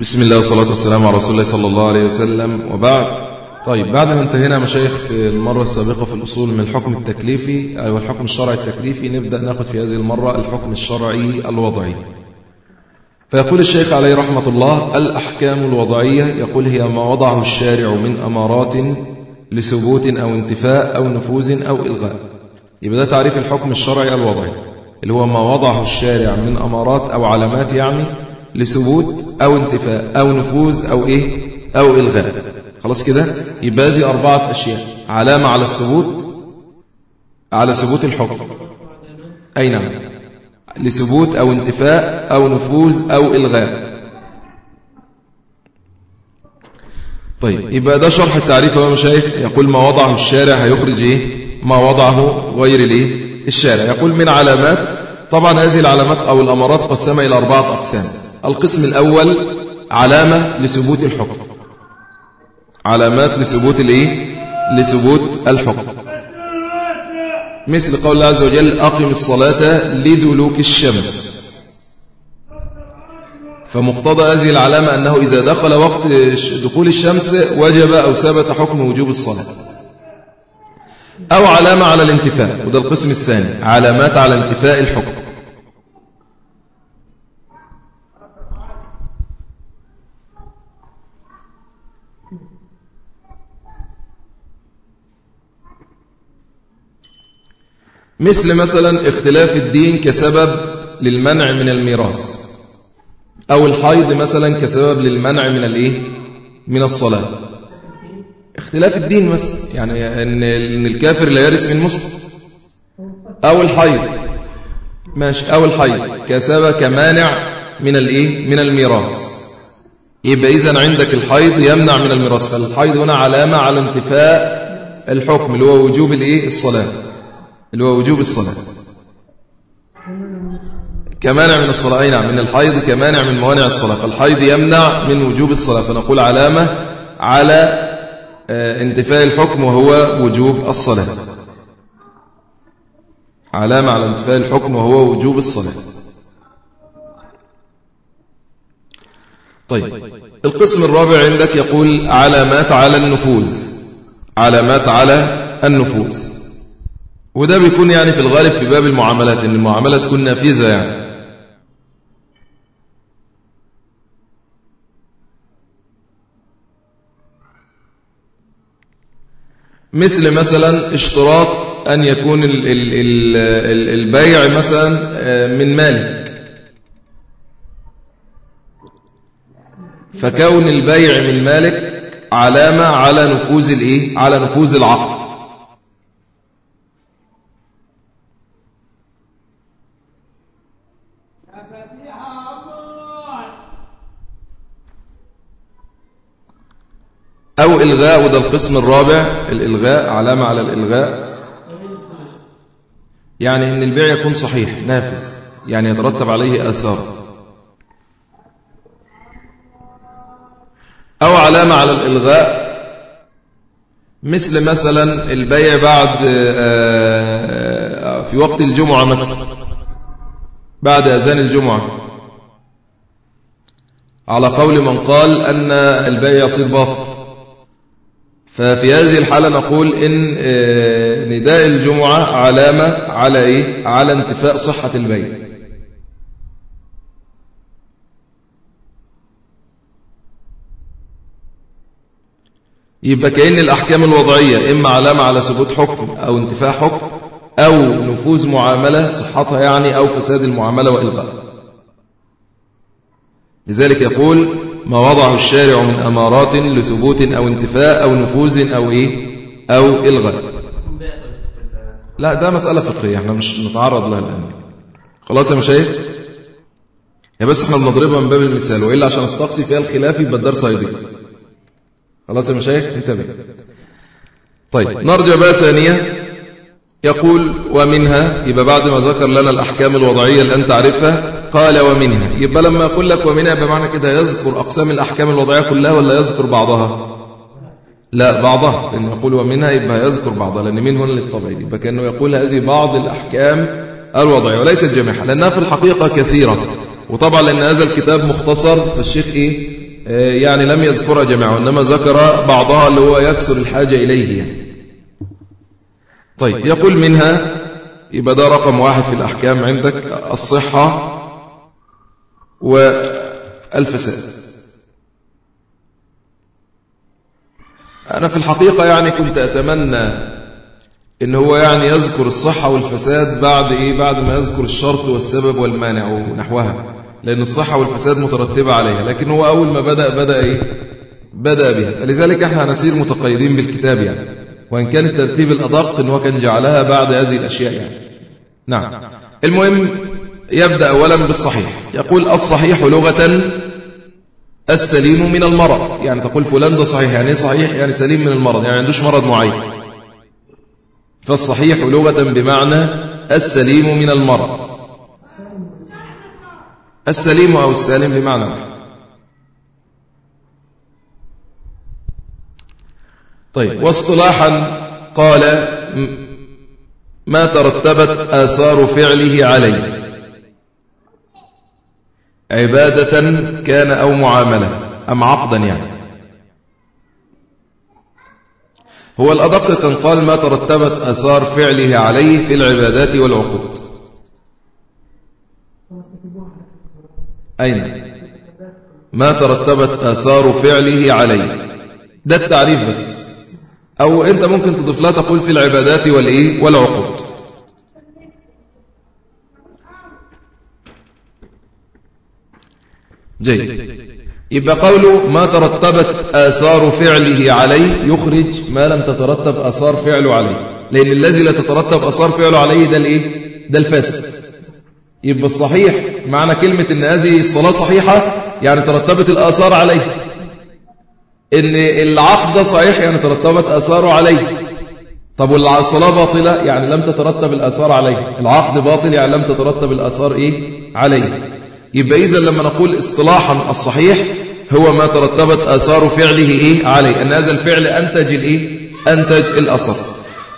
بسم الله والصلاة والسلام على رسول الله صلى الله عليه وسلم. وبعد. طيب بعد ما انتهينا مشايخ في المرة السابقة في الأصول من الحكم التكليفي أو الحكم الشرعي التكليفي نبدأ ناخد في هذه المرة الحكم الشرعي الوضعي. فيقول الشيخ عليه رحمة الله الأحكام الوضعية يقول هي ما وضعه الشارع من أمارات لثبوت أو انتفاء أو نفوذ أو إلغاء. يبقى ده تعريف الحكم الشرعي الوضعي اللي هو ما وضعه الشارع من أمارات أو علامات يعني لثبوت أو انتفاء أو نفوذ أو إيه أو إلغاء. خلاص كده؟ يبقى هذه أربعة أشياء. علامة على الثبوت على ثبوت الحكم. أي نعم. لثبوت أو انتفاء أو نفوذ أو إلغاء. طيب يبقى ده شرح التعريف يا مشايخ. يقول ما وضعه الشارع هيخرج إيه؟ ما وضعه غير الإيه؟ الشارع. يقول من علامات طبعا هذه العلامات أو الأمارات قسمها إلى أربعة أقسام. القسم الأول علامة لثبوت الحكم. علامات لثبوت الإيه؟ لثبوت الحكم. مثل قول الله عز وجل أقم الصلاة لدلوك الشمس. فمقتضى هذه العلامة أنه إذا دخل وقت دخول الشمس وجب أو ثبت حكم وجوب الصلاة. أو علامة على الانتفاء وده القسم الثاني علامات على انتفاء الحكم. مثل مثلا اختلاف الدين كسبب للمنع من الميراث أو الحيض مثلا كسبب للمنع من الإيه؟ من الصلاة. اختلاف الدين مثلا يعني إن الكافر لا يرث من مسلم. أو الحيض ماشي أو الحيض كسبب كمانع من الإيه؟ من الميراث. يبقى إذا عندك الحيض يمنع من الميراث فالحيض هنا علامة على انتفاء الحكم اللي هو وجوب الإيه؟ الصلاة. اللي هو وجوب الصلاة. كمانع من الصلاة أي نعم من الحيض كمانع من موانع الصلاة. فالحيض يمنع من وجوب الصلاة. فنقول علامة على آه، انتفاء الحكم وهو وجوب الصلاة. علامة على انتفاء الحكم وهو وجوب الصلاة. طيب القسم الرابع عندك يقول علامات على النفوذ. علامات على النفوذ. وده بيكون يعني في الغالب في باب المعاملات إن المعاملة تكون نافذة يعني. مثل مثلا اشتراط أن يكون البيع مثلا آه، من مالك. فكون البيع من مالك علامة على نفوذ الإيه؟ على نفوذ العقد. أو إلغاء وده القسم الرابع الإلغاء علامة على الإلغاء. يعني أن البيع يكون صحيح نافذ يعني يترتب عليه آثار. أو علامة على الإلغاء مثل مثلا البيع بعد آه، في وقت الجمعة مثلا بعد أذان الجمعة. على قول من قال أن البيع يصير باطل ففي هذه الحالة نقول إن آه، نداء الجمعة علامة على إيه؟ على انتفاء صحة البيع يبقى كأن الأحكام الوضعية إما علامة على ثبوت حكم أو انتفاء حكم أو نفوذ معاملة صحتها يعني أو فساد المعاملة وإلغاء لذلك يقول ما وضعه الشارع من أمارات لثبوت أو انتفاء أو نفوذ أو إيه؟ أو إلغاء. لا ده مسألة فقهية إحنا مش نتعرض لها الآن. خلاص يا مشايخ؟ يا بس إحنا بنضربها من باب المثال وإلا عشان أستقصي فيها الخلاف يبقى الدرس خلاص يا مشايخ انتبه. طيب نرجع بقى ثانية. يقول ومنها يبقى بعد ما ذكر لنا الأحكام الوضعية اللي أنت عارفها قال ومنها. يبقى لما يقول لك ومنها بمعنى كده يذكر أقسام الأحكام الوضعية كلها ولا يذكر بعضها؟ لا بعضها. لأنه يقول ومنها يبقى يذكر بعضها لأن من هنا للطبعين يبقى كأنه يقول هذه بعض الأحكام الوضعية وليست جميعها لأنها في الحقيقة كثيرة. وطبعا لأن هذا الكتاب مختصر فالشيخ إيه؟ آه، يعني لم يذكر جميعا وإنما ذكر بعضها اللي هو يكسر الحاجة إليه يعني. طيب يقول منها يبقى ده رقم واحد في الأحكام عندك الصحة والفساد أنا في الحقيقة يعني كنت أتمنى إن هو يعني يذكر الصحة والفساد بعد إيه؟ بعد ما يذكر الشرط والسبب والمانع ونحوها. لأن الصحة والفساد مترتبة عليها. لكن هو أول ما بدأ بدأ إيه؟ بدأ بها. لذلك إحنا هنسير متقيدين بالكتاب يعني. وإن كان الترتيب الأدق إن هو كان جعلها بعد هذه الأشياء يعني. نعم. المهم يبدأ أولا بالصحيح. يقول الصحيح لغة السليم من المرض. يعني تقول فلان ده صحيح. يعني إيه صحيح؟ يعني سليم من المرض. يعني عندوش مرض معين. فالصحيح لغة بمعنى السليم من المرض. السليم أو السالم بمعنى طيب. واصطلاحا قال ما ترتبت آثار فعله عليه. عبادة كان أو معاملة أم عقدا يعني. هو الأدق كان قال ما ترتبت أثار فعله عليه في العبادات والعقود. أين؟ ما ترتبت آثار فعله عليه. ده التعريف بس. أو أنت ممكن تضيف لا تقول في العبادات والإيه؟ والعقود. جيد. يبقى قوله ما ترتبت آثار فعله عليه يخرج ما لم تترتب آثار فعله عليه. لأن الذي لا تترتب آثار فعله عليه ده الإيه؟ ده الفاسد. يبقى الصحيح معنى كلمة إن هذه الصلاة صحيحة يعني ترتبت الآثار عليه. إن العقد صحيح يعني ترتبت آثاره عليه. طب والصلاة باطلة يعني لم تترتب الآثار عليه. العقد باطل يعني لم تترتب الآثار إيه؟ عليه. يبقى إذا لما نقول اصطلاحا الصحيح هو ما ترتبت آثار فعله إيه؟ عليه. أن هذا الفعل أنتج الإيه؟ أنتج الأثر.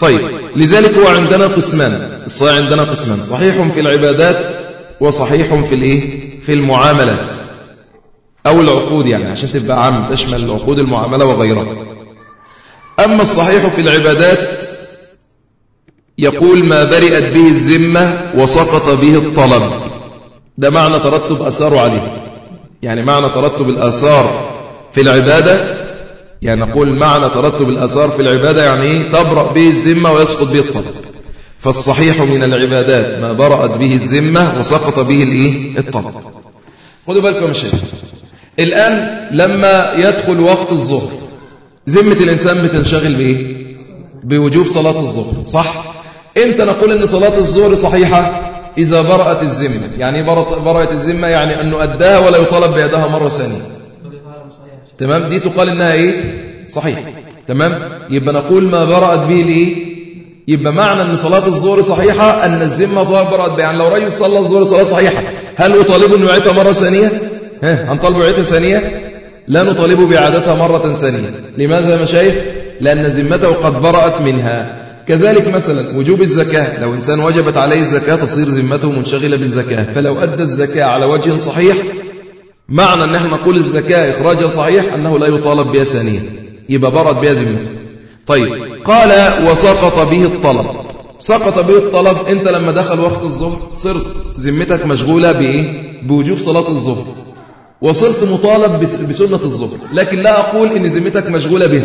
طيب لذلك هو عندنا قسمان. الصحيح عندنا قسمان. صحيح في العبادات وصحيح في الإيه؟ في المعاملات. أو العقود يعني عشان تبقى عام تشمل العقود المعاملة وغيرها. أما الصحيح في العبادات يقول ما برئت به الذمة وسقط به الطلب. ده معنى ترتب أثاره عليه يعني معنى ترتب الآثار في العبادة يعني نقول معنى ترتب الآثار في العبادة يعني إيه؟ تبرأ به الذمة ويسقط به الطلب. فالصحيح من العبادات ما برأت به الذمة وسقط به الإيه؟ الطلب. خذوا بالكم يا شيخ. الآن لما يدخل وقت الظهر ذمة الإنسان بتنشغل بإيه؟ بوجوب صلاة الظهر صح؟ إمتى نقول إن صلاة الظهر صحيحة؟ إذا برأت الذمة يعني برأت الذمة يعني أن أداها ولا يطالب بأداها مرة ثانية. تمام؟ دي تقال إنها إيه؟ صحيح. تمام؟ يبقى نقول ما برأت به الإيه يبقى معنى أن صلاة الظهر صحيحة أن الذمة برأت يعني لو رجل صلى الظهر صلاة صحيحة هل أطالبه أنه يعيدها مرة ثانية؟ ها؟ هنطالبه يعيدها ثانية؟ لا نطالبه بإعادتها مرة ثانية. لماذا يا مشايخ؟ لأن ذمته قد برأت منها. كذلك مثلا وجوب الزكاة لو إنسان وجبت عليه الزكاة تصير ذمته منشغلة بالزكاة فلو أدى الزكاة على وجه صحيح معنى أن إحنا نقول الزكاة إخراجها صحيح أنه لا يطالب بها ثانيا يبقى برد بها ذمته. طيب قال وسقط به الطلب. سقط به الطلب أنت لما دخل وقت الظهر صرت ذمتك مشغولة بإيه؟ بوجوب صلاة الظهر. وصرت مطالب بسنة الظهر لكن لا أقول إن ذمتك مشغولة بها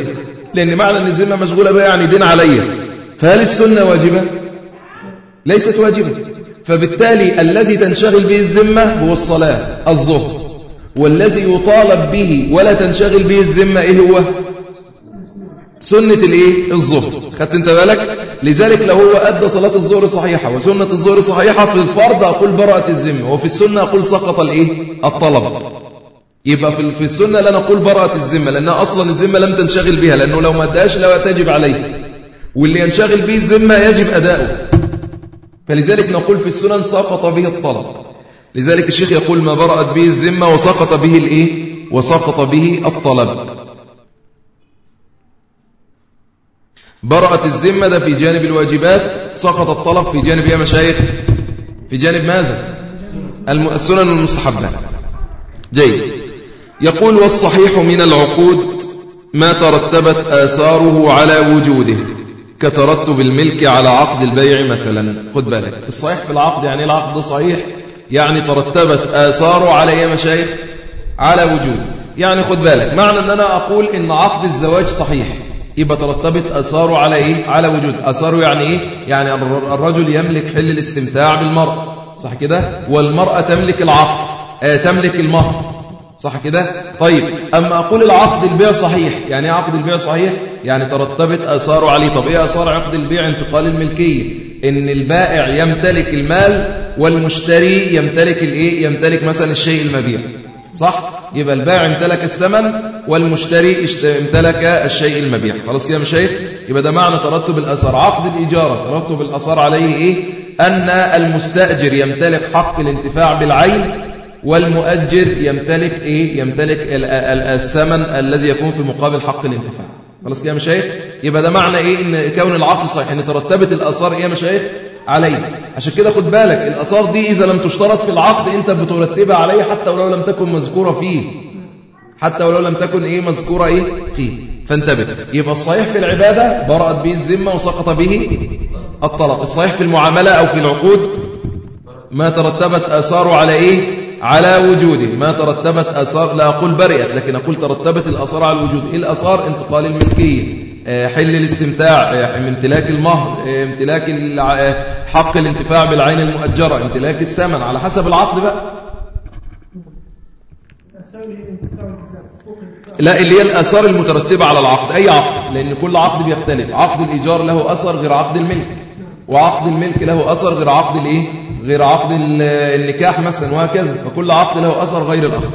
لأن معنى أن الذمة مشغولة بها يعني دين عليا. فهل السنة واجبة؟ ليست واجبة فبالتالي الذي تنشغل به الذمة هو الصلاة الظهر والذي يطالب به ولا تنشغل به الذمة إيه هو؟ سنة الإيه؟ الظهر خدت أنت بالك؟ لذلك لو هو أدى صلاة الظهر صحيحة وسنة الظهر صحيحة في الفرض أقول براءة الذمة وفي السنة أقول سقط الإيه؟ الطلب يبقى في السنة لا نقول براءة الذمة لأنها أصلا الذمة لم تنشغل بها لأنه لو ما أداش لا تجب عليه واللي ينشغل به الذمة يجب أداؤه. فلذلك نقول في السنن سقط به الطلب. لذلك الشيخ يقول ما برأت به الذمة وسقط به الإيه؟ وسقط به الطلب. برأت الذمة ده في جانب الواجبات سقط الطلب في جانب يا مشايخ في جانب ماذا؟ السنن المستحبات جيد. يقول والصحيح من العقود ما ترتبت آثاره على وجوده. كترتب الملك على عقد البيع مثلا. خد بالك. الصحيح في العقد يعني العقد صحيح. يعني ترتبت آثاره على إيه مشايخ على وجوده يعني خد بالك. معنى إن أنا أقول إن عقد الزواج صحيح. يبقى ترتبت اثاره على إيه على وجود. اثاره يعني إيه؟ يعني الرجل يملك حل الاستمتاع بالمرأة صح كده؟ والمرأة تملك العقد. آه تملك المهر. صح كده؟ طيب أما أقول العقد البيع صحيح يعني إيه عقد البيع صحيح؟ يعني ترتبت اثاره عليه طب إيه آثار عقد البيع؟ انتقال الملكية. إن البائع يمتلك المال والمشتري يمتلك الإيه؟ يمتلك مثلا الشيء المبيع. صح؟ يبقى البائع امتلك الثمن والمشتري امتلك الشيء المبيع. خلاص كده مش شايف يبقى ده معنى ترتب الأثر عقد الإجارة ترتب الأثر عليه إيه؟ أن المستأجر يمتلك حق الانتفاع بالعين والمؤجر يمتلك إيه؟ يمتلك الثمن الذي يكون في مقابل حق الانتفاع. خلاص كده مش شايف يبقى ده معنى إيه؟ إن كون العقد صحيح إن ترتبت الأثار إيه مش شايف عليه. عشان كده خد بالك الأثار دي إذا لم تشترط في العقد أنت بترتبها عليه حتى ولو لم تكن مذكورة فيه. حتى ولو لم تكن إيه؟ مذكورة إيه؟ فيه. فانتبه. يبقى الصحيح في العبادة برأت به الذمة وسقط به الطلب. الصحيح في المعاملة أو في العقود ما ترتبت آثاره على إيه؟ على وجوده. ما ترتبت آثار لا أقول برئت لكن أقول ترتبت الآثار على الوجود إيه الآثار انتقال الملكية آه، حل الاستمتاع آه، امتلاك المهر آه، امتلاك حق الانتفاع بالعين المؤجرة امتلاك الثمن. على حسب العقد بقى. لا اللي هي الآثار المترتبة على العقد. أي عقد؟ لأن كل عقد بيختلف. عقد الإيجار له أثر غير عقد الملك. وعقد الملك له أثر غير عقد الإيه؟ غير عقد النكاح مثلا وهكذا فكل عقد له أثر غير الآخر.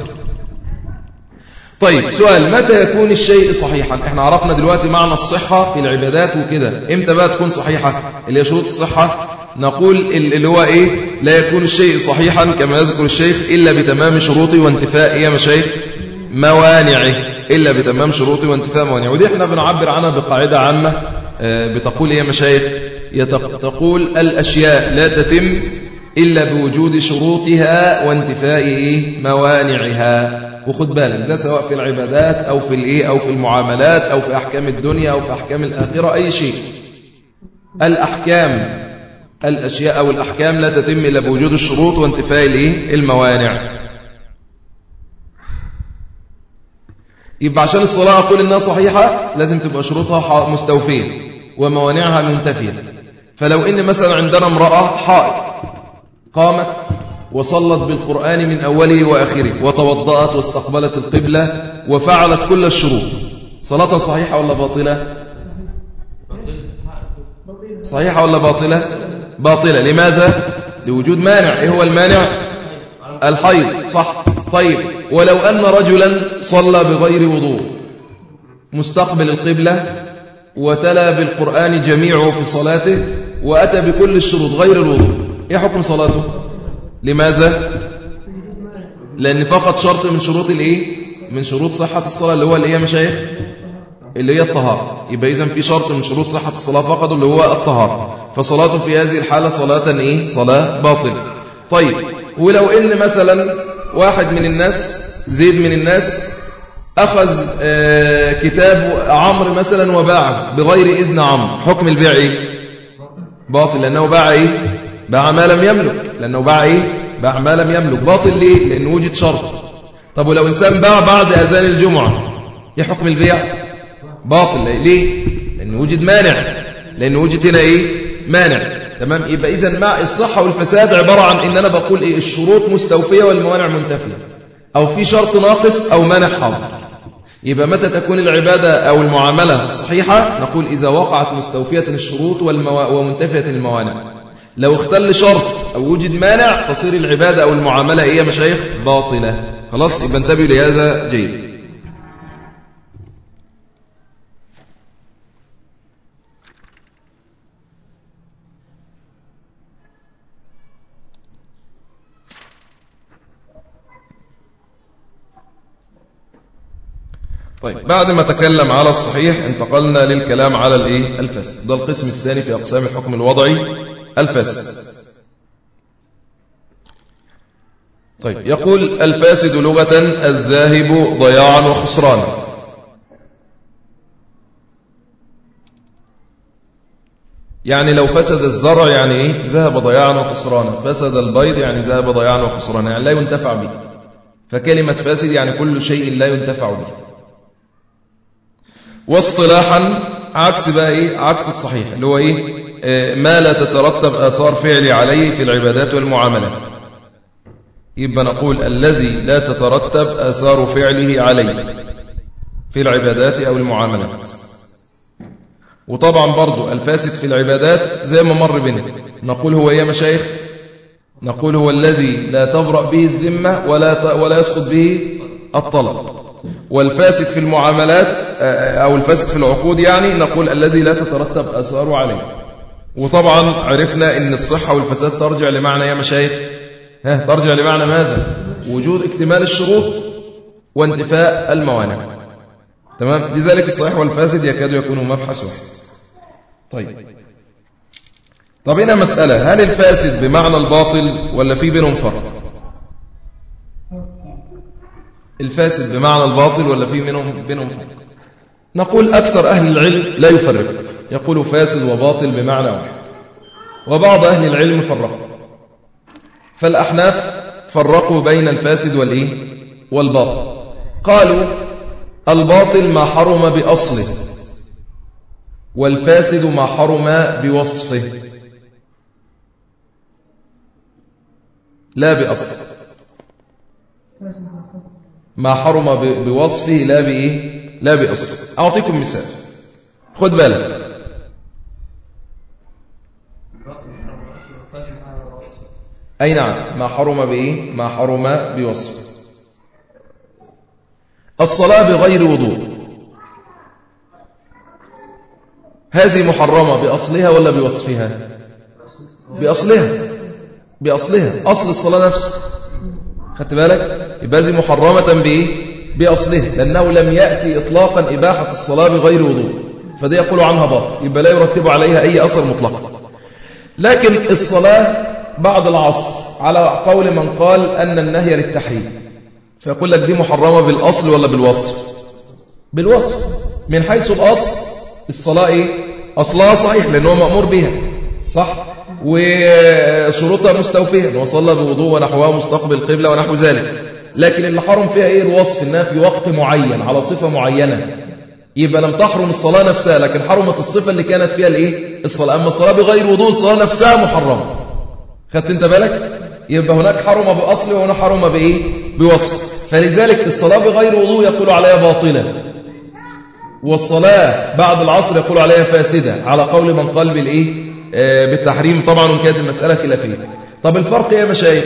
طيب سؤال متى يكون الشيء صحيحا؟ إحنا عرفنا دلوقتي معنى الصحة في العبادات وكده. إمتى بقى تكون صحيحة؟ اللي هي شروط الصحة. نقول اللي هو إيه؟ لا يكون الشيء صحيحا كما يذكر الشيخ إلا بتمام شروطه وانتفاء يا مشايخ موانعه إلا بتمام شروطه وانتفاء موانعه. ودي إحنا بنعبر عنها بقاعدة عامة آه، بتقول يا مشايخ تقول الأشياء لا تتم إلا بوجود شروطها وانتفاء؟ موانعها. وخد بالك ده سواء في العبادات أو في الإيه أو في المعاملات أو في أحكام الدنيا أو في أحكام الآخرة أي شيء. الأحكام الأشياء أو الأحكام لا تتم إلا بوجود الشروط وانتفاء الموانع. يبقى عشان الصلاة أقول إنها صحيحة لازم تبقى شروطها مستوفية وموانعها منتفية. فلو إن مثلا عندنا امرأة حائط قامت وصلت بالقرآن من أوله وآخره وتوضأت واستقبلت القبلة وفعلت كل الشروط. صلاة صحيحة ولا باطلة؟ صحيحة ولا باطلة؟ باطلة. لماذا؟ لوجود مانع. إيه هو المانع؟ الحيض. صح. طيب. ولو أن رجلا صلى بغير وضوء مستقبل القبلة وتلا بالقرآن جميعه في صلاته وأتى بكل الشروط غير الوضوء. إيه حكم صلاته؟ لماذا؟ لأن فقط شرط من شروط الإيه؟ من شروط صحة الصلاة اللي هو اللي هي مشايخ؟ اللي هي الطهارة. يبقى إذن في شرط من شروط صحة الصلاة فقط اللي هو الطهارة. فصلاته في هذه الحالة صلاة إيه؟ صلاة باطلة. طيب ولو إن مثلا واحد من الناس زيد من الناس أخذ آه، كتاب عمرو مثلا وباعه بغير إذن عمرو حكم البيع إيه؟ باطل لأنه باع إيه؟ باع ما لم يملك. لأنه باع إيه؟ باع ما لم يملك. باطل ليه؟ لأنه وجد شرط. طب ولو إنسان باع بعد أذان الجمعة إيه حكم البيع؟ باطل. ليه؟ لأنه وجد مانع. لأنه وجد هنا إيه؟ مانع. تمام؟ يبقى إذا مع الصحة والفساد عبارة عن إن أنا بقول إيه؟ الشروط مستوفية والموانع منتفية. أو في شرط ناقص أو مانع حاضر. يبقى متى تكون العبادة أو المعاملة صحيحة؟ نقول إذا وقعت مستوفية الشروط ومنتفية الموانع. لو اختل شرط أو وجد مانع تصير العبادة أو المعاملة إيه يا مشايخ باطلة. خلاص يبقى انتبهوا لهذا جيد. طيب بعد ما تكلم على الصحيح انتقلنا للكلام على الإيه؟ الفاسد ده القسم الثاني في أقسام الحكم الوضعي. الفاسد. طيب يقول الفاسد لغة الذاهب ضياعا وخسرانا يعني لو فسد الزرع يعني إيه؟ ذهب ضياعا وخسرانا فسد البيض يعني ذهب ضياعا وخسرانا يعني لا ينتفع به. فكلمة فاسد يعني كل شيء لا ينتفع به. واصطلاحا عكس بقى إيه؟ عكس الصحيح اللي هو إيه؟ ما لا تترتب آثار فعل عليه في العبادات والمعاملات. يبقى نقول الذي لا تترتب آثار فعله عليه في العبادات أو المعاملات. وطبعا برضو الفاسد في العبادات زي ما مر بنا. نقول هو يا مشايخ؟ نقول هو الذي لا تبرأ به الذمة ولا ولا يسقط به الطلب. والفاسد في المعاملات أو الفاسد في العقود يعني نقول الذي لا تترتب أثاره عليه. وطبعا عرفنا أن الصحة والفساد ترجع لمعنى يا مشايخ. ها ترجع لمعنى ماذا؟ وجود اكتمال الشروط وانتفاء الموانع. تمام؟ لذلك الصحيح والفاسد يكاد يكونوا مبحث واحد طيب. طب هنا مسألة. هل الفاسد بمعنى الباطل ولا في بينهم فرق؟ الفاسد بمعنى الباطل ولا في منهم بينهم فرق؟ نقول أكثر أهل العلم لا يفرق. يقول فاسد وباطل بمعنى واحد. وبعض أهل العلم فرقوا. فالأحناف فرقوا بين الفاسد والإيه؟ والباطل. قالوا الباطل ما حرم بأصله والفاسد ما حرم بوصفه. لا بأصله. ما حرم بوصفه لا بإيه؟ لا بأصله. أعطيكم مثال. خد بالك. أي نعم؟ ما حرم بإيه؟ ما حرم بوصفه الصلاة بغير وضوء. هذه محرمة بأصلها ولا بوصفها؟ بأصلها. بأصلها. أصل الصلاة نفسه. خدت بالك؟ يبقى هذه محرمة بإيه؟ بأصلها. لأنه لم يأتي إطلاقا إباحة الصلاة بغير وضوء. فده يقول عنها باطل. يبقى لا يرتب عليها أي أثر مطلقا. لكن الصلاة بعد العصر على قول من قال أن النهي للتحريم. فيقول لك دي محرمة بالأصل ولا بالوصف؟ بالوصف. من حيث الأصل الصلاة إيه؟ أصلها صحيح لأنه مأمور بها صح؟ وشروطها مستوفية أنه صلى بوضوء ونحوها مستقبل القبلة ونحو ذلك. لكن اللي حرم فيها إيه الوصف؟ إنها في وقت معين على صفة معينة. يبقى لم تحرم الصلاة نفسها لكن حرمت الصفة اللي كانت فيها الإيه؟ الصلاة. أما الصلاة بغير وضوء الصلاة نفسها محرمة. خدت انت بالك؟ يبقى هناك حرم بأصل وهنا حرم بإيه؟ بوصف. فلذلك الصلاة بغير وضوء يقول عليها باطلة. والصلاة بعد العصر يقول عليها فاسدة. على قول من قال بالإيه؟ آه بالتحريم. طبعا وإن كانت المسألة خلافية. طب الفرق إيه يا مشايخ؟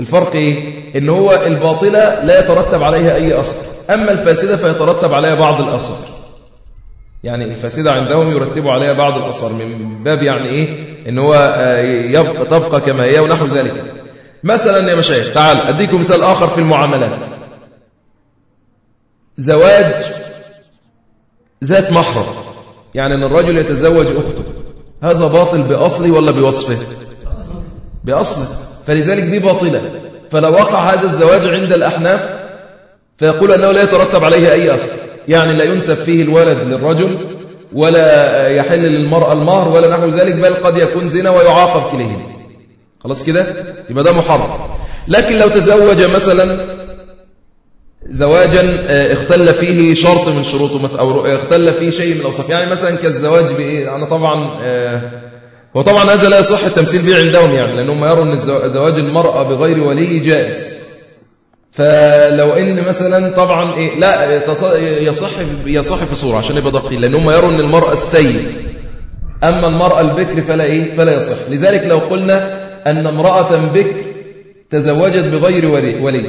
الفرق إيه؟ إن هو الباطلة لا يترتب عليها أي أثر أما الفاسدة فيترتب عليها بعض الأثر يعني الفاسدة عندهم يرتبوا عليها بعض الأثر من باب يعني إيه؟ إن هو آه، تبقى كما هي ونحو ذلك. مثلا يا مشايخ تعال أديكم مثال آخر في المعاملات. زواج ذات محرم يعني أن الرجل يتزوج أخته. هذا باطل بأصله ولا بوصفه؟ بأصله. فلذلك دي باطلة. فلو وقع هذا الزواج عند الأحناف فيقول أنه لا يترتب عليه أي أصل. يعني لا ينسب فيه الولد للرجل ولا يحل للمرأة المهر ولا نحو ذلك بل قد يكون زنا ويعاقب كليهما خلاص كده؟ يبقى ده محرم. لكن لو تزوج مثلا زواجا آه، اختل فيه شرط من شروطه أو اختل فيه شيء من الأوصاف. يعني مثلا كالزواج بإيه؟ أنا طبعا آه، وطبعا هذا لا يصح التمثيل به عندهم يعني لأنهم يروا أن زواج المرأة بغير ولي جائز. فلو إن مثلا طبعا إيه لا يصح يصح في صورة عشان يبقى دقيق لأن هم يروا إن المراه السيد أما المراه البكر فلا إيه فلا يصح. لذلك لو قلنا أن امرأة بكر تزوجت بغير ولي ولي.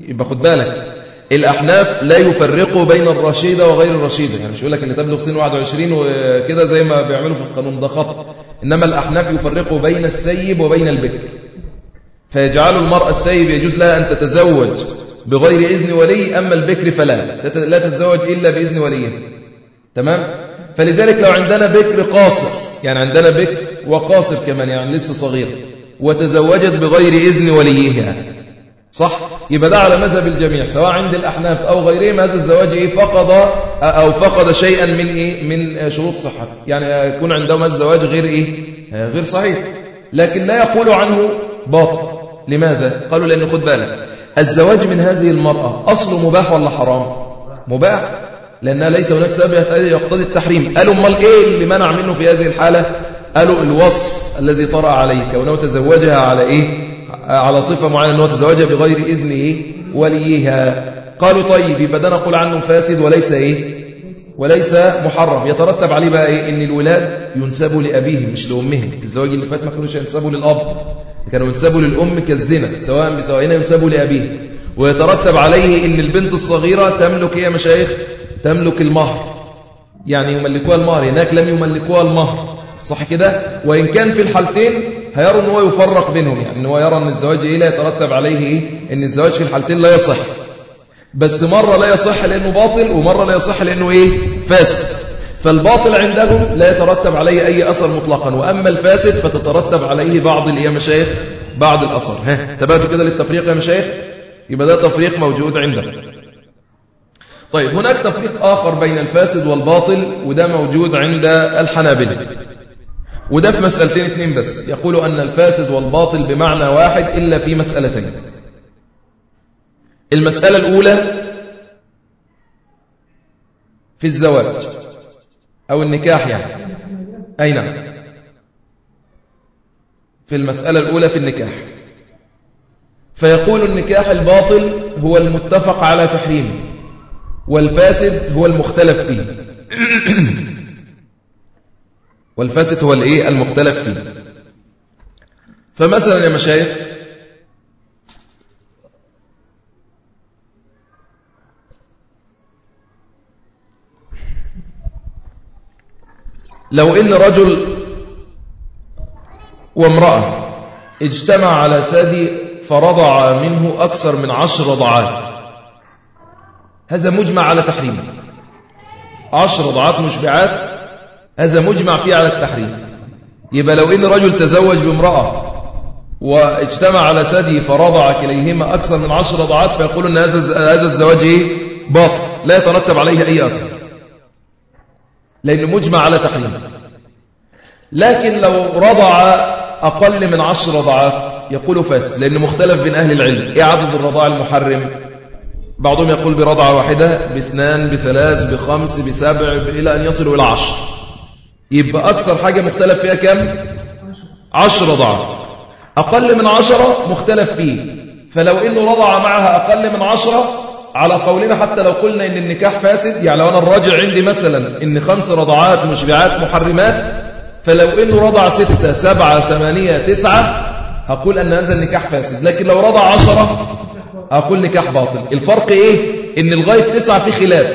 يبقى خد بالك الأحناف لا يفرقوا بين الرشيدة وغير الرشيدة. يعني مش يقول لك اللي تبلغ سن 21 وكده زي ما بيعملوا في القانون ده خطأ. إنما الأحناف يفرقوا بين السيب وبين البكر. فيجعل المرأة السيب يجوز لها أن تتزوج بغير إذن ولي أما البكر فلا. لا تتزوج إلا بإذن وليه. تمام؟ فلذلك لو عندنا بكر قاصر يعني عندنا بكر وقاصر كمان يعني لسه صغير وتزوجت بغير إذن وليها. صح؟ يبقى ده على مذهب الجميع سواء عند الأحناف أو غيرهم هذا الزواج إيه؟ فقد أو فقد شيئا من إيه؟ من شروط صحة. يعني يكون عندهم الزواج غير إيه؟ غير صحيح. لكن لا يقول عنه باطل. لماذا؟ قالوا لأنه خد بالك. الزواج من هذه المرأة أصله مباح ولا حرام؟ مباح. لأنها ليس هناك سبب يقتضي التحريم. قالوا أمال إيه اللي منع منه في هذه الحالة؟ قالوا الوصف الذي طرأ عليه كونه تزوجها على إيه؟ على صفة معينة أنه تزوجها بغير إذن وليها قالوا طيب يبقى ده نقول عنه فاسد وليس إيه؟ وليس محرم. يترتب عليه بقى إيه؟ إن الولاد ينسبوا لأبيهم مش لأمهم. الزواج اللي فات ما كانوش ينسبوا للأب. كانوا ينسبوا للأم كالزنا سواء بسواء هنا ينسبوا لأبيه. ويترتب عليه إن البنت الصغيرة تملك هي مشايخ؟ تملك المهر. يعني يملكوها المهر هناك لم يملكوها المهر. صح كده؟ وإن كان في الحالتين هيروا إن هو يفرق بينهم يعني إن هو يرى إن الزواج إيه لا يترتب عليه إيه؟ إن الزواج في الحالتين لا يصح. بس مرة لا يصح لأنه باطل ومرة لا يصح لأنه إيه؟ فاسد. فالباطل عندهم لا يترتب عليه أي أثر مطلقا وأما الفاسد فتترتب عليه بعض الايه مشايخ بعض الأثر. ها تبعتوا كده للتفريق يا مشايخ؟ يبقى ده تفريق موجود عندنا. طيب هناك تفريق آخر بين الفاسد والباطل وده موجود عند الحنابلة. وده في مسألتين اثنين بس. يقول أن الفاسد والباطل بمعنى واحد إلا في مسألتين. المسألة الأولى في الزواج. أو النكاح يعني. أي نعم. في المسألة الأولى في النكاح. فيقول النكاح الباطل هو المتفق على تحريمه والفاسد هو المختلف فيه. والفاسد هو الإيه؟ المختلف فيه. فمثلا يا مشايخ لو إن رجل وامرأة اجتمع على ثدي فرضع منه أكثر من عشر رضعات هذا مجمع على تحريمه عشر رضعات مشبعات هذا مجمع فيه على التحريم. يبقى لو إن رجل تزوج بامرأة واجتمع على ثدي فرضع كليهما أكثر من عشر رضعات فيقول أن هذا الزواج إيه؟ باطل لا يترتب عليه أي أثر. لأنه مجمع على تحريم. لكن لو رضع أقل من عشر رضعات يقول فاسد لأنه مختلف بين أهل العلم. إيه عدد الرضاع المحرم؟ بعضهم يقول برضعة واحدة باثنان بثلاث بخمس بسبع إلى أن يصلوا إلى عشر. يبقى أكثر حاجة مختلف فيها كم؟ عشر رضعات. أقل من عشرة مختلف فيه. فلو إنه رضع معها أقل من عشرة على قولنا حتى لو قلنا إن النكاح فاسد يعني لو أنا الراجع عندي مثلا إن خمس رضعات مشبعات محرمات فلو إنه رضع ستة سبعة ثمانية تسعة هقول أن هذا النكاح فاسد. لكن لو رضع عشرة هقول نكاح باطل. الفرق إيه؟ إن لغاية تسعة في خلاف.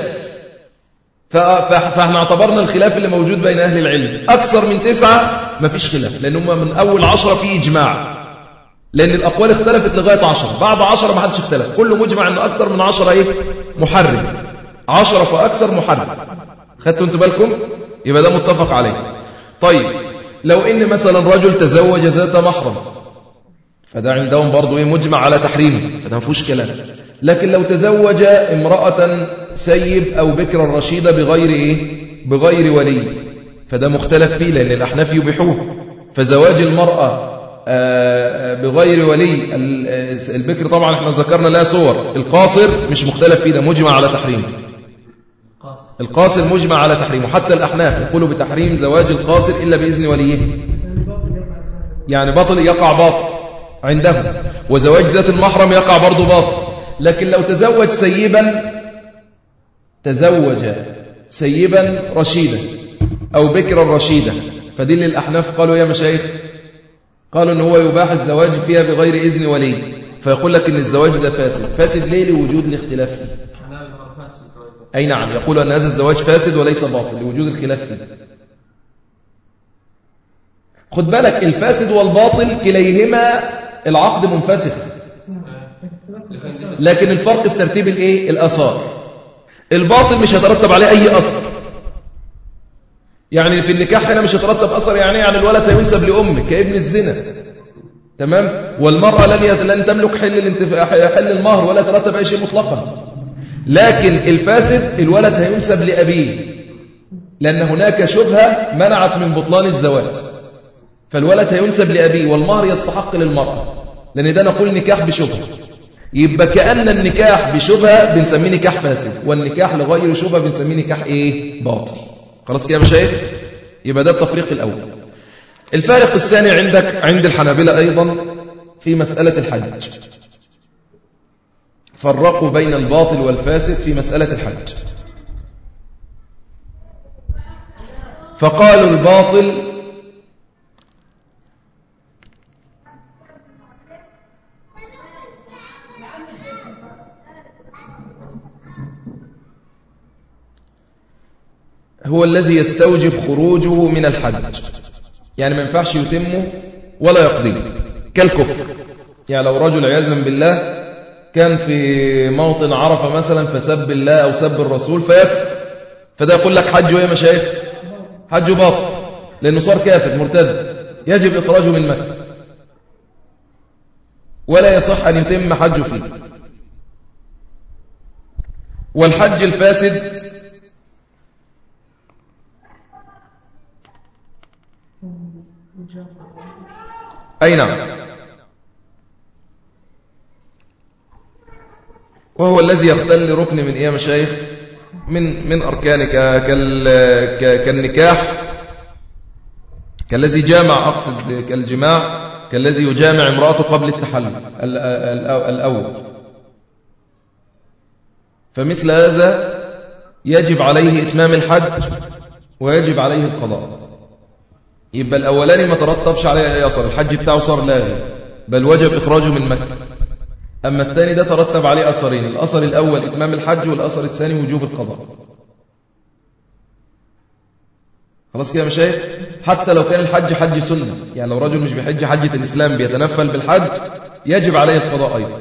فإحنا اعتبرنا الخلاف اللي موجود بين أهل العلم. أكثر من تسعة ما فيش خلاف لأن هم من أول عشرة في إجماع. لأن الأقوال اختلفت لغاية عشرة. بعد عشرة ما حدش اختلف. كله مجمع أن أكثر من عشرة إيه؟ محرم. عشرة فأكثر محرم. خدتوا أنتوا بالكم؟ يبقى ده متفق عليه. طيب لو إن مثلا رجل تزوج ذات محرم فده عندهم برضو إيه؟ مجمع على تحريمه. فده ما فيهوش كلام. لكن لو تزوج امرأة سيب أو بكرا رشيدة بغير إيه؟ بغير ولي فده مختلف فيه لأن الأحناف يبيحوه. فزواج المرأة بغير ولي البكر طبعا إحنا ذكرنا لها صور. القاصر مش مختلف فيه ده مجمع على تحريمه القاصر مجمع على تحريمه حتى الأحناف يقولوا بتحريم زواج القاصر إلا بإذن وليه. يعني باطل يقع باطل عندهم وزواج ذات المحرم يقع برضه باطل. لكن لو تزوج سيبا تزوج سيبا رشيدا أو بكرا رشيدا. فدي للأحناف قالوا يا مشايخ قالوا أنه هو يباح الزواج فيها بغير إذن ولي. فيقول لك أن الزواج ده فاسد. فاسد ليه؟ لوجود الاختلاف فيه. أي نعم. يقول أن هذا الزواج فاسد وليس باطل لوجود الخلاف فيه. خد بالك الفاسد والباطل كليهما العقد منفسخ. لكن الفرق في ترتيب الإيه؟ الآثار. الباطل مش هيترتب عليه أي اثر يعني في النكاح هنا مش هيترتب أثر يعني يعني الولد هينسب لأمه كابن الزنا. تمام؟ والمرأة لن لن تملك حل الانتفاع حل المهر ولا ترتب أي شيء مطلقا. لكن الفاسد الولد هينسب لأبيه لأن هناك شبهة منعت من بطلان الزواج. فالولد هينسب لأبيه والمهر يستحق للمرأة. لأن ده نقول نكاح بشبهة يبقى كأن النكاح بشبهة بنسميه نكاح فاسد والنكاح لغير شبهة بنسميه نكاح إيه؟ باطل. خلاص كده يا مشايخ؟ يبقى ده التفريق الأول. الفارق الثاني عندك عند الحنابلة أيضا في مسألة الحج. فرقوا بين الباطل والفاسد في مسألة الحج. فقالوا الباطل هو الذي يستوجب خروجه من الحج. يعني ما ينفعش يتمه ولا يقضيه. كالكفر. يعني لو رجل عياذا بالله كان في موطن عرفة مثلا فسب الله أو سب الرسول فيكفر. فده يقول لك حج ويا مشايخ؟ حج باطل. لأنه صار كافر مرتد. يجب إخراجه من مكة. ولا يصح أن يتم حجه فيه. والحج الفاسد أي نعم وهو الذي يختل ركن من إيه مشايخ من من أركان كالنكاح كالذي جامع أقصد كالجماع كالذي يجامع امرأته قبل التحلل الأول. فمثل هذا يجب عليه إتمام الحج ويجب عليه القضاء. يبقى الأولاني ما ترتبش عليه أي أثر الحج بتاعه صار لاغي بل وجب إخراجه من مكة. أما الثاني ده ترتب عليه أثرين. الأثر الأول إتمام الحج والأثر الثاني وجوب القضاء. خلاص كده مشايخ؟ حتى لو كان الحج حج سنة. يعني لو رجل مش بيحج حجة الإسلام بيتنفل بالحج يجب عليه القضاء أيضا.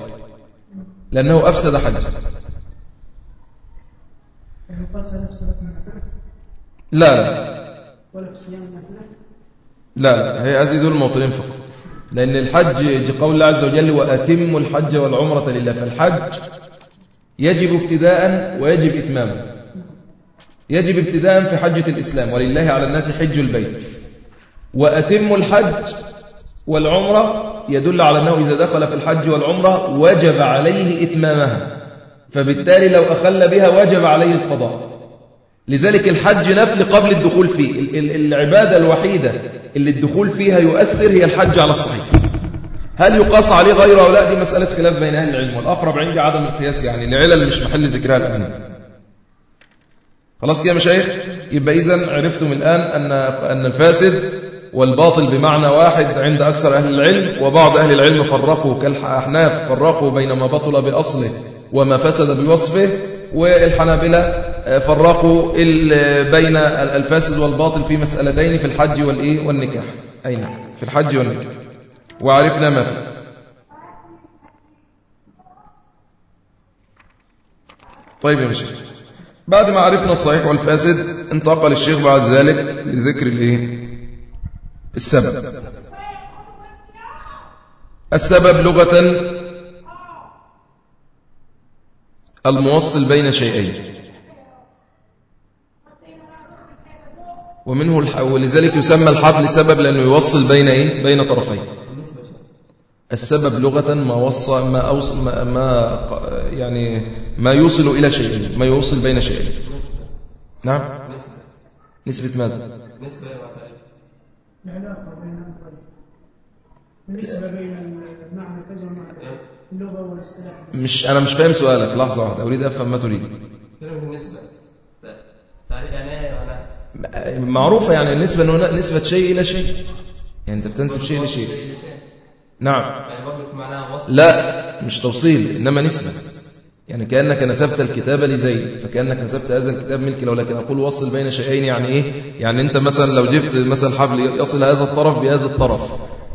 لأنه أفسد حج لا لا. ولا في الصيام؟ لا لا هي دول الموطنين فقط. لأن الحج قول الله عز وجل وأتم الحج والعمرة لله فالحج يجب ابتداء ويجب إتماما. يجب ابتداء في حجة الإسلام ولله على الناس حج البيت. وأتم الحج والعمرة يدل على أنه إذا دخل في الحج والعمرة وجب عليه إتمامها. فبالتالي لو أخل بها وجب عليه القضاء. لذلك الحج نفل قبل الدخول فيه. العبادة الوحيدة اللي الدخول فيها يؤثر هي الحج على الصحيح. هل يقاس عليه غيره أو لا؟ دي مسألة خلاف بين أهل العلم. والأقرب عندي عدم القياس يعني لعلل مش محل ذكرها الآن. خلاص كده مشايخ؟ يبقى إذن عرفتم الآن أن, أن الفاسد والباطل بمعنى واحد عند أكثر أهل العلم وبعض أهل العلم فرقوا كالأحناف فرقوا بين ما بطل بأصله وما فسد بوصفه والحنابلة فرقوا بين الفاسد والباطل في مسألتين في الحج والإيه؟ والنكاح. أين في الحج والنكاح. وعرفنا ما فيه طيب يا مشيخ بعد ما عرفنا الصحيح والفاسد انتقل الشيخ بعد ذلك لذكر الإيه؟ السبب. السبب لغة الموصل بين شيئين. ومنه الح... ولذلك يسمى الحبل سبب لأنه يوصل بين إيه؟ بين طرفين. السبب لغة ما وصى ما, أوص... ما... ما يعني ما يوصل إلى شيئين ما يوصل بين شيئين. نعم؟ نسبة ماذا؟ نسبة بين المعنى كذا. اللغة والاصطلاح. مش أنا مش فاهم سؤالك. لحظة واحدة. أريد أفهم ما تريد. النسبة معروفة يعني النسبة أنه نسبة شيء إلى شيء. يعني أنت بتنسب شيء لشيء نعم. لا مش توصيل إنما نسبة. يعني كأنك نسبت الكتاب لزيد فكأنك نسبت هذا الكتاب ملك لو لكن أقول وصل بين شيئين يعني إيه؟ يعني أنت مثلا لو جبت مثلا حبل يصل هذا الطرف بهذا الطرف.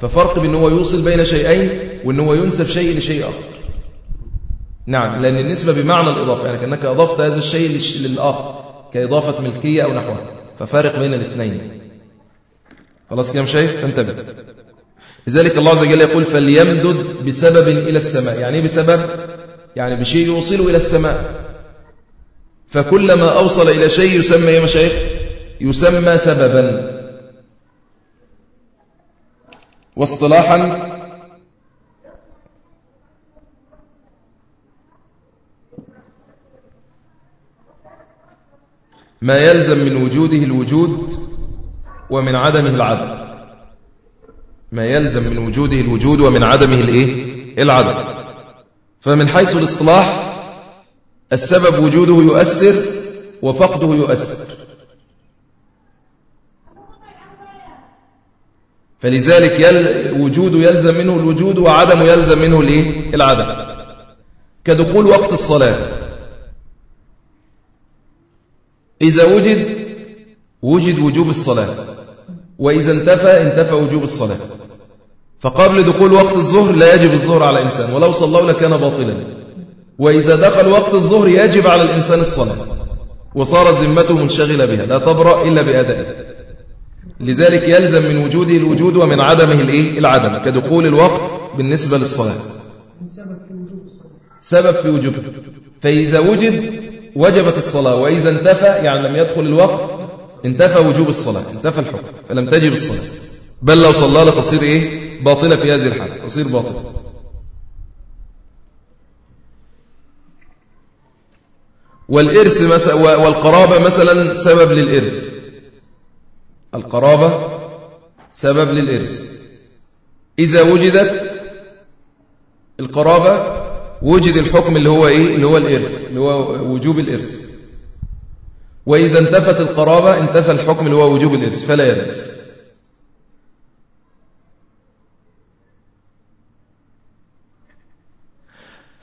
ففرق بأن هو يوصل بين شيئين وأن هو ينسب شيء لشيء آخر. نعم لأن النسبة بمعنى الإضافة يعني كأنك أضفت هذا الشيء للآخر كإضافة ملكية أو نحوها ففارق بين الاثنين. خلاص كده شايف فانتبه لذلك الله عز وجل يقول فليمدد بسبب إلى السماء. يعني إيه بسبب؟ يعني بشيء يوصله إلى السماء. فكلما أوصل إلى شيء يسمى يا مشايخ يسمى سببا. واصطلاحا ما يلزم من وجوده الوجود ومن عدمه العدم. ما يلزم من وجوده الوجود ومن عدمه الإيه؟ العدم. فمن حيث الاصطلاح السبب وجوده يؤثر وفقده يؤثر. فلذلك يل وجود يلزم منه الوجود وعدم يلزم منه الايه العدم. كدخول وقت الصلاة. إذا وجد وجد وجوب الصلاة. وإذا انتفى انتفى وجوب الصلاة. فقبل دخول وقت الظهر لا يجب الظهر على إنسان ولو صلوا لكان باطلا. وإذا دخل وقت الظهر يجب على الإنسان الصلاة. وصارت ذمته منشغلة بها لا تبرأ إلا بأدائه. لذلك يلزم من وجوده الوجود ومن عدمه الإيه؟ العدم كدخول الوقت بالنسبة للصلاة. سبب في وجوب. فإذا وجد وجبت الصلاة وإذا انتفى يعني لم يدخل الوقت انتفى وجوب الصلاة انتفى الحكم فلم تجب الصلاة. بل لو صلى لتصير إيه؟ باطلة في هذه الحالة تصير باطلة. والإرث مثلا والقرابة مثلا سبب للإرث. القرابة سبب للإرث. إذا وجدت القرابة وجد الحكم اللي هو إيه؟ اللي هو الإرث اللي هو وجوب الإرث. وإذا انتفت القرابة انتفى الحكم اللي هو وجوب الإرث فلا يرث.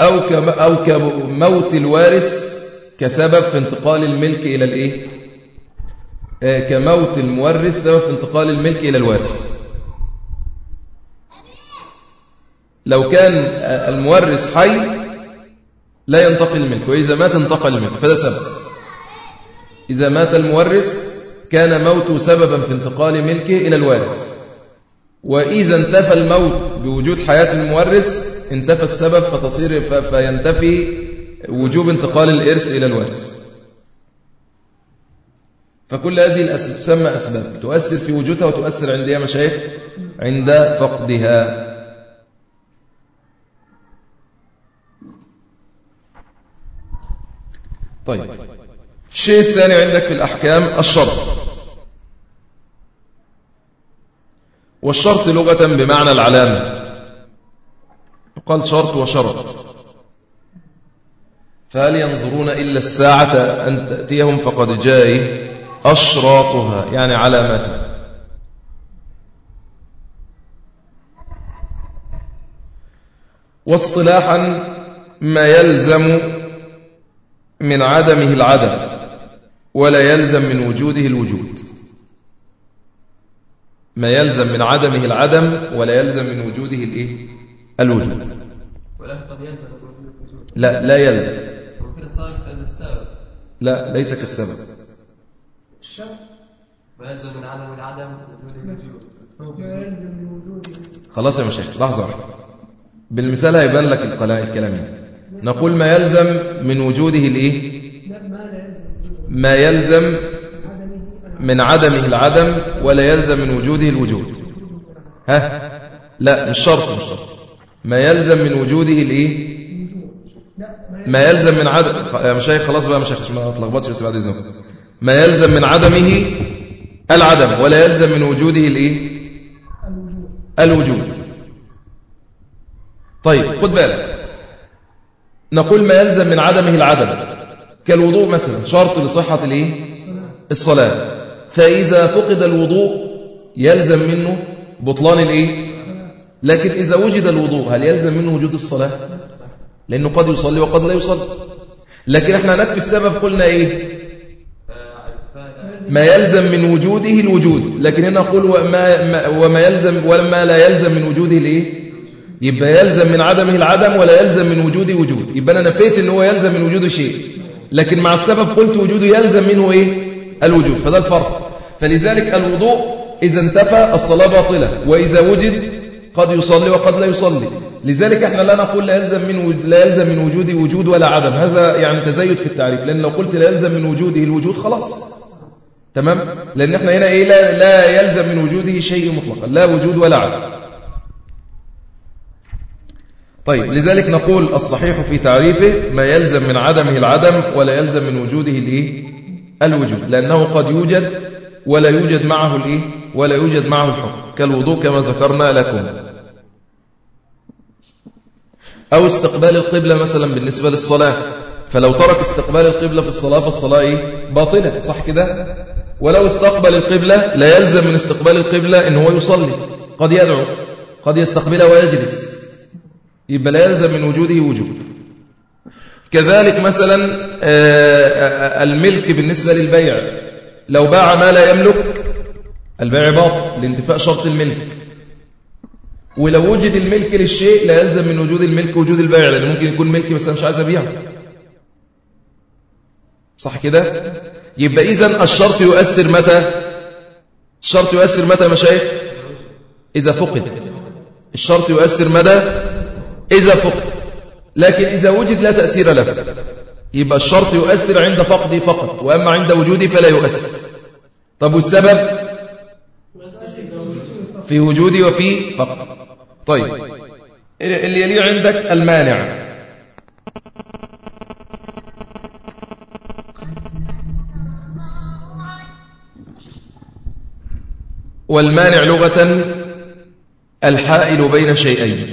أو كموت الوارث كسبب في انتقال الملك إلى الإيه؟ كموت المورث سبب في انتقال الملك إلى الوارث. لو كان المورث حي لا ينتقل الملك وإذا مات انتقل الملك. فده سبب. إذا مات المورث كان موته سببا في انتقال ملكه إلى الوارث. وإذا انتفى الموت بوجود حياة المورث انتفى السبب فتصير فينتفي وجوب انتقال الإرث إلى الوارث. فكل هذه الأسباب تسمى أسباب. تؤثر في وجودها وتؤثر عند يا مشايخ؟ عند فقدها. طيب. الشيء الثاني عندك في الأحكام الشرط. والشرط لغة بمعنى العلامة. قال شرط وشرط. فهل ينظرون إلا الساعة أن تأتيهم فقد جاء أشراطها يعني علاماتها. واصطلاحا ما يلزم من عدمه العدم ولا يلزم من وجوده الوجود. ما يلزم من عدمه العدم ولا يلزم من وجوده الإيه؟ الوجود. لا لا يلزم. لا ليس كالسبب. ما يلزم من عدم العدم وجود ما يلزم من وجود خلاص يا مشايخ لحظة واحدة. بالمثال هيبان لك الكلام يعني نقول ما يلزم من وجوده الإيه؟ ما يلزم من عدمه. العدم ولا يلزم من وجوده الوجود. ها؟ لا مش شرط مش شرط. ما يلزم من وجوده الإيه؟ ما يلزم من عدم. يا مشايخ خلاص بقى مشايخ ما تلخبطش بس بعد إذنكم. ما يلزم من عدمه العدم ولا يلزم من وجوده الإيه؟ الوجود. طيب خد بالك. نقول ما يلزم من عدمه العدم. كالوضوء مثلا شرط لصحة الإيه؟ الصلاة. فإذا فقد الوضوء يلزم منه بطلان الإيه؟ لكن إذا وجد الوضوء هل يلزم منه وجود الصلاة؟ لأنه قد يصلي وقد لا يصلي. لكن إحنا نكفي السبب قلنا إيه؟ ما يلزم من وجوده الوجود. لكن هنا نقول وما, وما يلزم وما لا يلزم من وجوده الايه يبقى يلزم من عدمه العدم ولا يلزم من وجوده وجود. يبقى أنا نفيت إن هو يلزم من وجوده شيء. لكن مع السبب قلت وجوده يلزم منه إيه؟ الوجود. فده الفرق. فلذلك الوضوء إذا انتفى الصلاة باطلة. وإذا وجد قد يصلي وقد لا يصلي. لذلك إحنا لا نقول لا يلزم من لا يلزم من وجوده وجود ولا عدم. هذا يعني تزايد في التعريف. لأن لو قلت لا يلزم من وجوده الوجود خلاص. تمام؟ لأن إحنا هنا إيه؟ لا, لا يلزم من وجوده شيء مطلقا. لا وجود ولا عدم طيب لذلك نقول الصحيح في تعريفه ما يلزم من عدمه العدم ولا يلزم من وجوده الإيه؟ الوجود. لأنه قد يوجد ولا يوجد معه الإيه؟ ولا يوجد معه الحكم. كالوضوء كما ذكرنا لكم. أو استقبال القبلة مثلا بالنسبة للصلاة. فلو ترك استقبال القبلة في الصلاة فالصلاة إيه؟ باطلة. صح كده؟ ولو استقبل القبلة لا يلزم من استقبال القبلة إن هو يصلي. قد يدعو قد يستقبلها ويجلس. يبقى لا يلزم من وجوده وجود كذلك مثلا آه، آه، الملك بالنسبة للبيع. لو باع ما لا يملك البيع باطل لانتفاء شرط الملك. ولو وجد الملك للشيء لا يلزم من وجود الملك وجود البيع لأنه ممكن يكون ملكي بس أنا مش عايز أبيعه. صح كده؟ يبقى إذن الشرط يؤثر متى؟ الشرط يؤثر متى مشايخ؟ إذا فقد. الشرط يؤثر مدى؟ إذا فقد. لكن إذا وجد لا تأثير له يبقى الشرط يؤثر عند فقدي فقط وأما عند وجودي فلا يؤثر. طب والسبب؟ في وجودي وفي فقدي طيب. اللي يليه عندك المانع. والمانع لغة الحائل بين شيئين.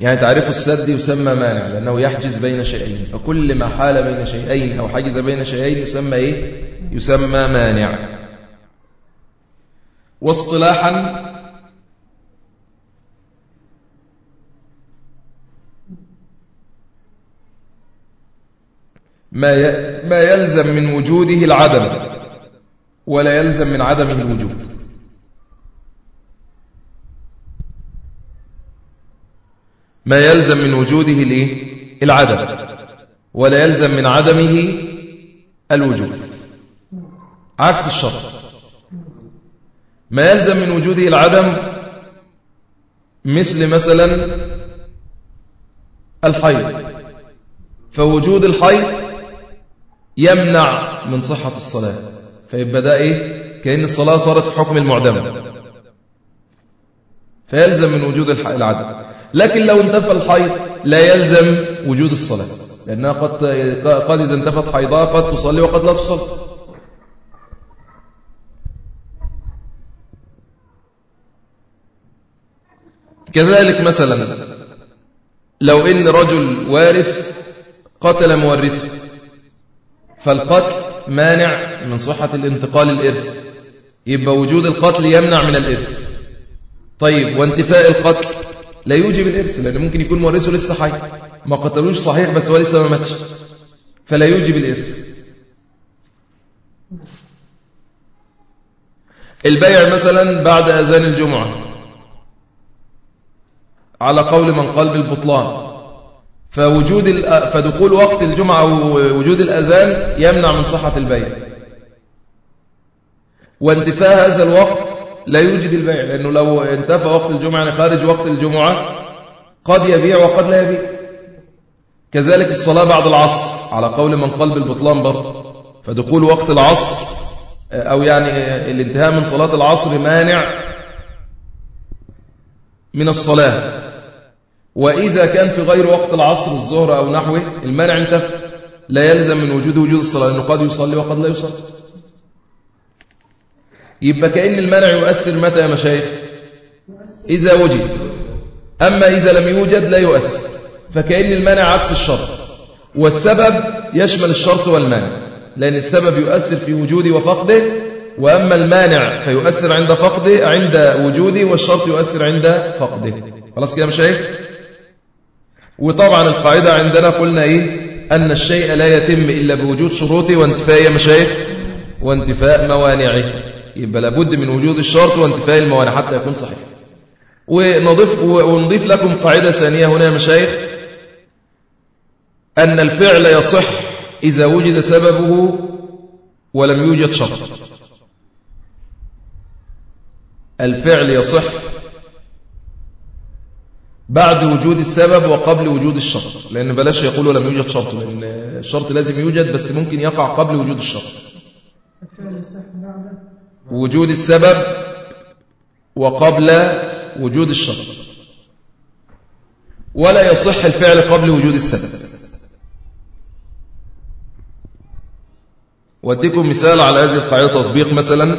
يعني تعرف السد يسمى مانع لأنه يحجز بين شيئين. فكل ما حال بين شيئين أو حجز بين شيئين يسمى إيه؟ يسمى مانع. واصطلاحا ما يلزم من وجوده العدم ولا يلزم من عدمه الوجود. ما يلزم من وجوده الايه العدم ولا يلزم من عدمه الوجود. عكس الشرط. ما يلزم من وجوده العدم مثل مثلا الحيض. فوجود الحيض يمنع من صحة الصلاة. فيبقى ده إيه؟ كأن الصلاة صارت في حكم المعدم. فيلزم من وجود العدم. لكن لو انتفى الحيض لا يلزم وجود الصلاة. لأنها قد, قد إذا انتفت حيضها قد تصلي وقد لا تصلي. كذلك مثلا لو إن رجل وارث قتل مورثه فالقتل مانع من صحة الانتقال الإرث يبقى وجود القتل يمنع من الإرث. طيب وانتفاء القتل لا يوجب الإرث لأن ممكن يكون مورثه لسه حي. ما قتلوش صحيح بس هو لسه ما ماتش. فلا يوجب الإرث. البيع مثلا بعد أذان الجمعة. على قول من قال بالبطلان. فوجود فدخول وقت الجمعة ووجود الأذان يمنع من صحة البيع. وانتفاء هذا الوقت لا يوجد البيع لأنه لو انتفى وقت الجمعة يعني خارج وقت الجمعة قد يبيع وقد لا يبيع. كذلك الصلاة بعد العصر على قول من قلب البطلان برضه فدخول وقت العصر أو يعني الانتهاء من صلاة العصر مانع من الصلاة. وإذا كان في غير وقت العصر الظهر أو نحوه المانع انتفى. لا يلزم من وجود وجود الصلاة لأنه قد يصلي وقد لا يصلي. يبقى كأن المنع يؤثر متى يا مشايخ؟ إذا وجد. أما إذا لم يوجد لا يؤثر. فكأن المنع عكس الشرط. والسبب يشمل الشرط والمانع لأن السبب يؤثر في وجوده وفقده وأما المانع فيؤثر عند فقده عند وجوده والشرط يؤثر عند فقده. خلاص كده مشايخ؟ وطبعا القاعدة عندنا قلنا إيه؟ أن الشيء لا يتم إلا بوجود شروطه وانتفاء مشايخ وانتفاء موانعه. يبقى لابد من وجود الشرط وانتفاء الموانع حتى يكون صحيح. ونضيف, ونضيف لكم قاعدة ثانية هنا يا مشايخ. أن الفعل يصح إذا وجد سببه ولم يوجد شرط. الفعل يصح بعد وجود السبب وقبل وجود الشرط. لأن بلاش يقولوا لم يوجد شرط لأن الشرط لازم يوجد بس ممكن يقع قبل وجود الشرط. وجود السبب وقبل وجود الشرط. ولا يصح الفعل قبل وجود السبب. وأديكم مثال على هذه القاعدة تطبيق مثلا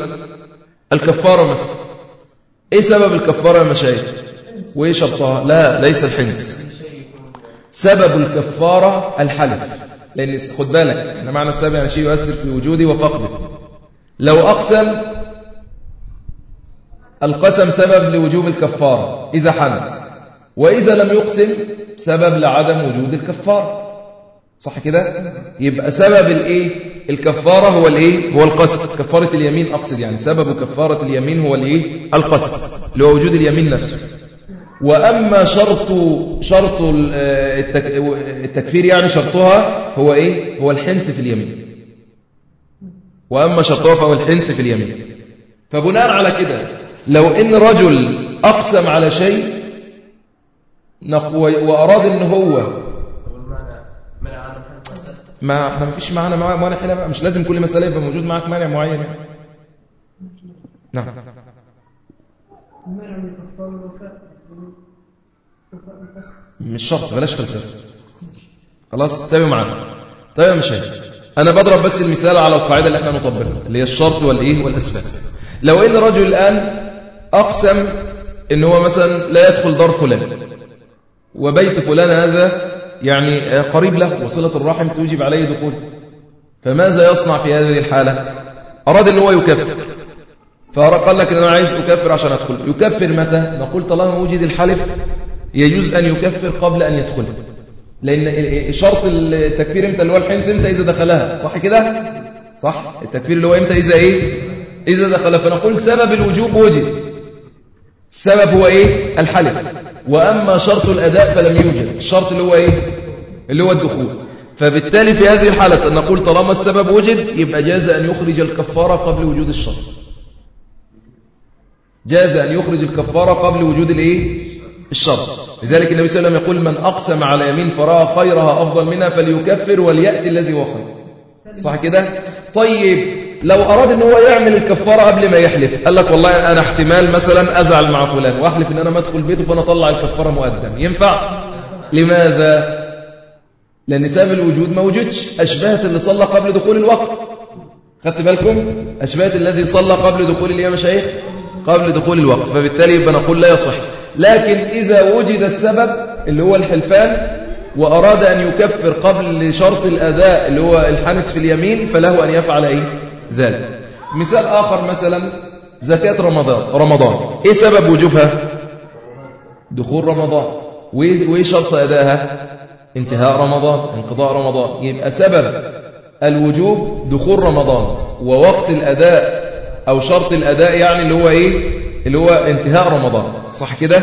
الكفارة مثلا. إيه سبب الكفارة يا مشايخ؟ وايه شرطها لا ليس الحنس سبب الكفارة الحلف. لأن خد بالك إحنا معنى السبب يعني شيء يؤثر في وجودي وفقدي لو أقسم القسم سبب لوجوب الكفارة إذا حنت وإذا لم يقسم سبب لعدم وجود الكفارة. صح كده؟ يبقى سبب الإيه؟ الكفارة هو الإيه؟ هو القسم كفارة اليمين أقصد يعني سبب كفارة اليمين هو الإيه؟ القسم اللي هو وجود اليمين نفسه. وأما شرط شرط التكفير يعني شرطها هو إيه؟ هو الحنس في اليمين. وأما شرطها فهو الحنس في اليمين. فبناء على كده لو إن رجل أقسم على شيء وأراد إن هو ما إحنا ما فيش معانا مانع هنا مش لازم كل مسألة يبقى موجود معك مانع معين يعني. نعم. مش شرط بلاش فلسفة. خلاص تابعوا معانا. طيب يا مشاهد أنا بضرب بس المثال على القاعدة اللي إحنا نطبقها اللي هي الشرط والإيه والأسباب لو إن رجل الآن أقسم إن هو مثلا لا يدخل دار فلان وبيت فلان هذا يعني قريب له وصلة الرحم توجب عليه دخول فماذا يصنع في هذه الحالة؟ أراد أن هو يكفر فقال لك أنا عايز أكفر عشان أدخل. يكفر متى؟ نقول طالما وجد الحلف. يجوز أن يكفر قبل أن يدخل. لأن شرط التكفير إمتى؟ اللي هو الحنس إمتى؟ إذا دخلها. صح كده؟ صح. التكفير اللي هو إمتى؟ إذا إيه؟ إذا دخل. فنقول سبب الوجوب وجد. السبب هو إيه؟ الحلف. وأما شرط الأداء فلم يوجد. الشرط اللي هو إيه؟ اللي هو الدخول. فبالتالي في هذه الحالة نقول طالما السبب وجد يبقى جاز أن يخرج الكفارة قبل وجود الشرط. جاز أن يخرج الكفارة قبل وجود الإيه؟ الشرط لذلك النبي صلى الله عليه وسلم يقول من أقسم على يمين فرأى خيرها أفضل منها فليكفر وليأتي الذي هو خير. صح كده؟ طيب لو أراد أن هو يعمل الكفارة قبل ما يحلف قال لك والله أنا احتمال مثلا أزعل مع فلان وأحلف أن أنا ما أدخل بيته فأنا أطلع الكفارة مقدم ينفع؟ لماذا؟ لأن سبب الوجود ما وجدش. أشبهت اللي صلى قبل دخول الوقت. خدت بالكم؟ أشبهت الذي صلى قبل دخول اليوم شيخ؟ قبل دخول الوقت فبالتالي يبقى نقول لا يصح. لكن إذا وجد السبب اللي هو الحلفان وأراد أن يكفر قبل شرط الأداء اللي هو الحنس في اليمين فله أن يفعل إيه؟ ذلك. مثال آخر مثلا زكاة رمضان رمضان. إيه سبب وجوبها؟ دخول رمضان. وإيه شرط أدائها انتهاء رمضان انقضاء رمضان. يبقى سبب الوجوب دخول رمضان. ووقت الأداء أو شرط الأداء يعني اللي هو إيه؟ اللي هو انتهاء رمضان. صح كده؟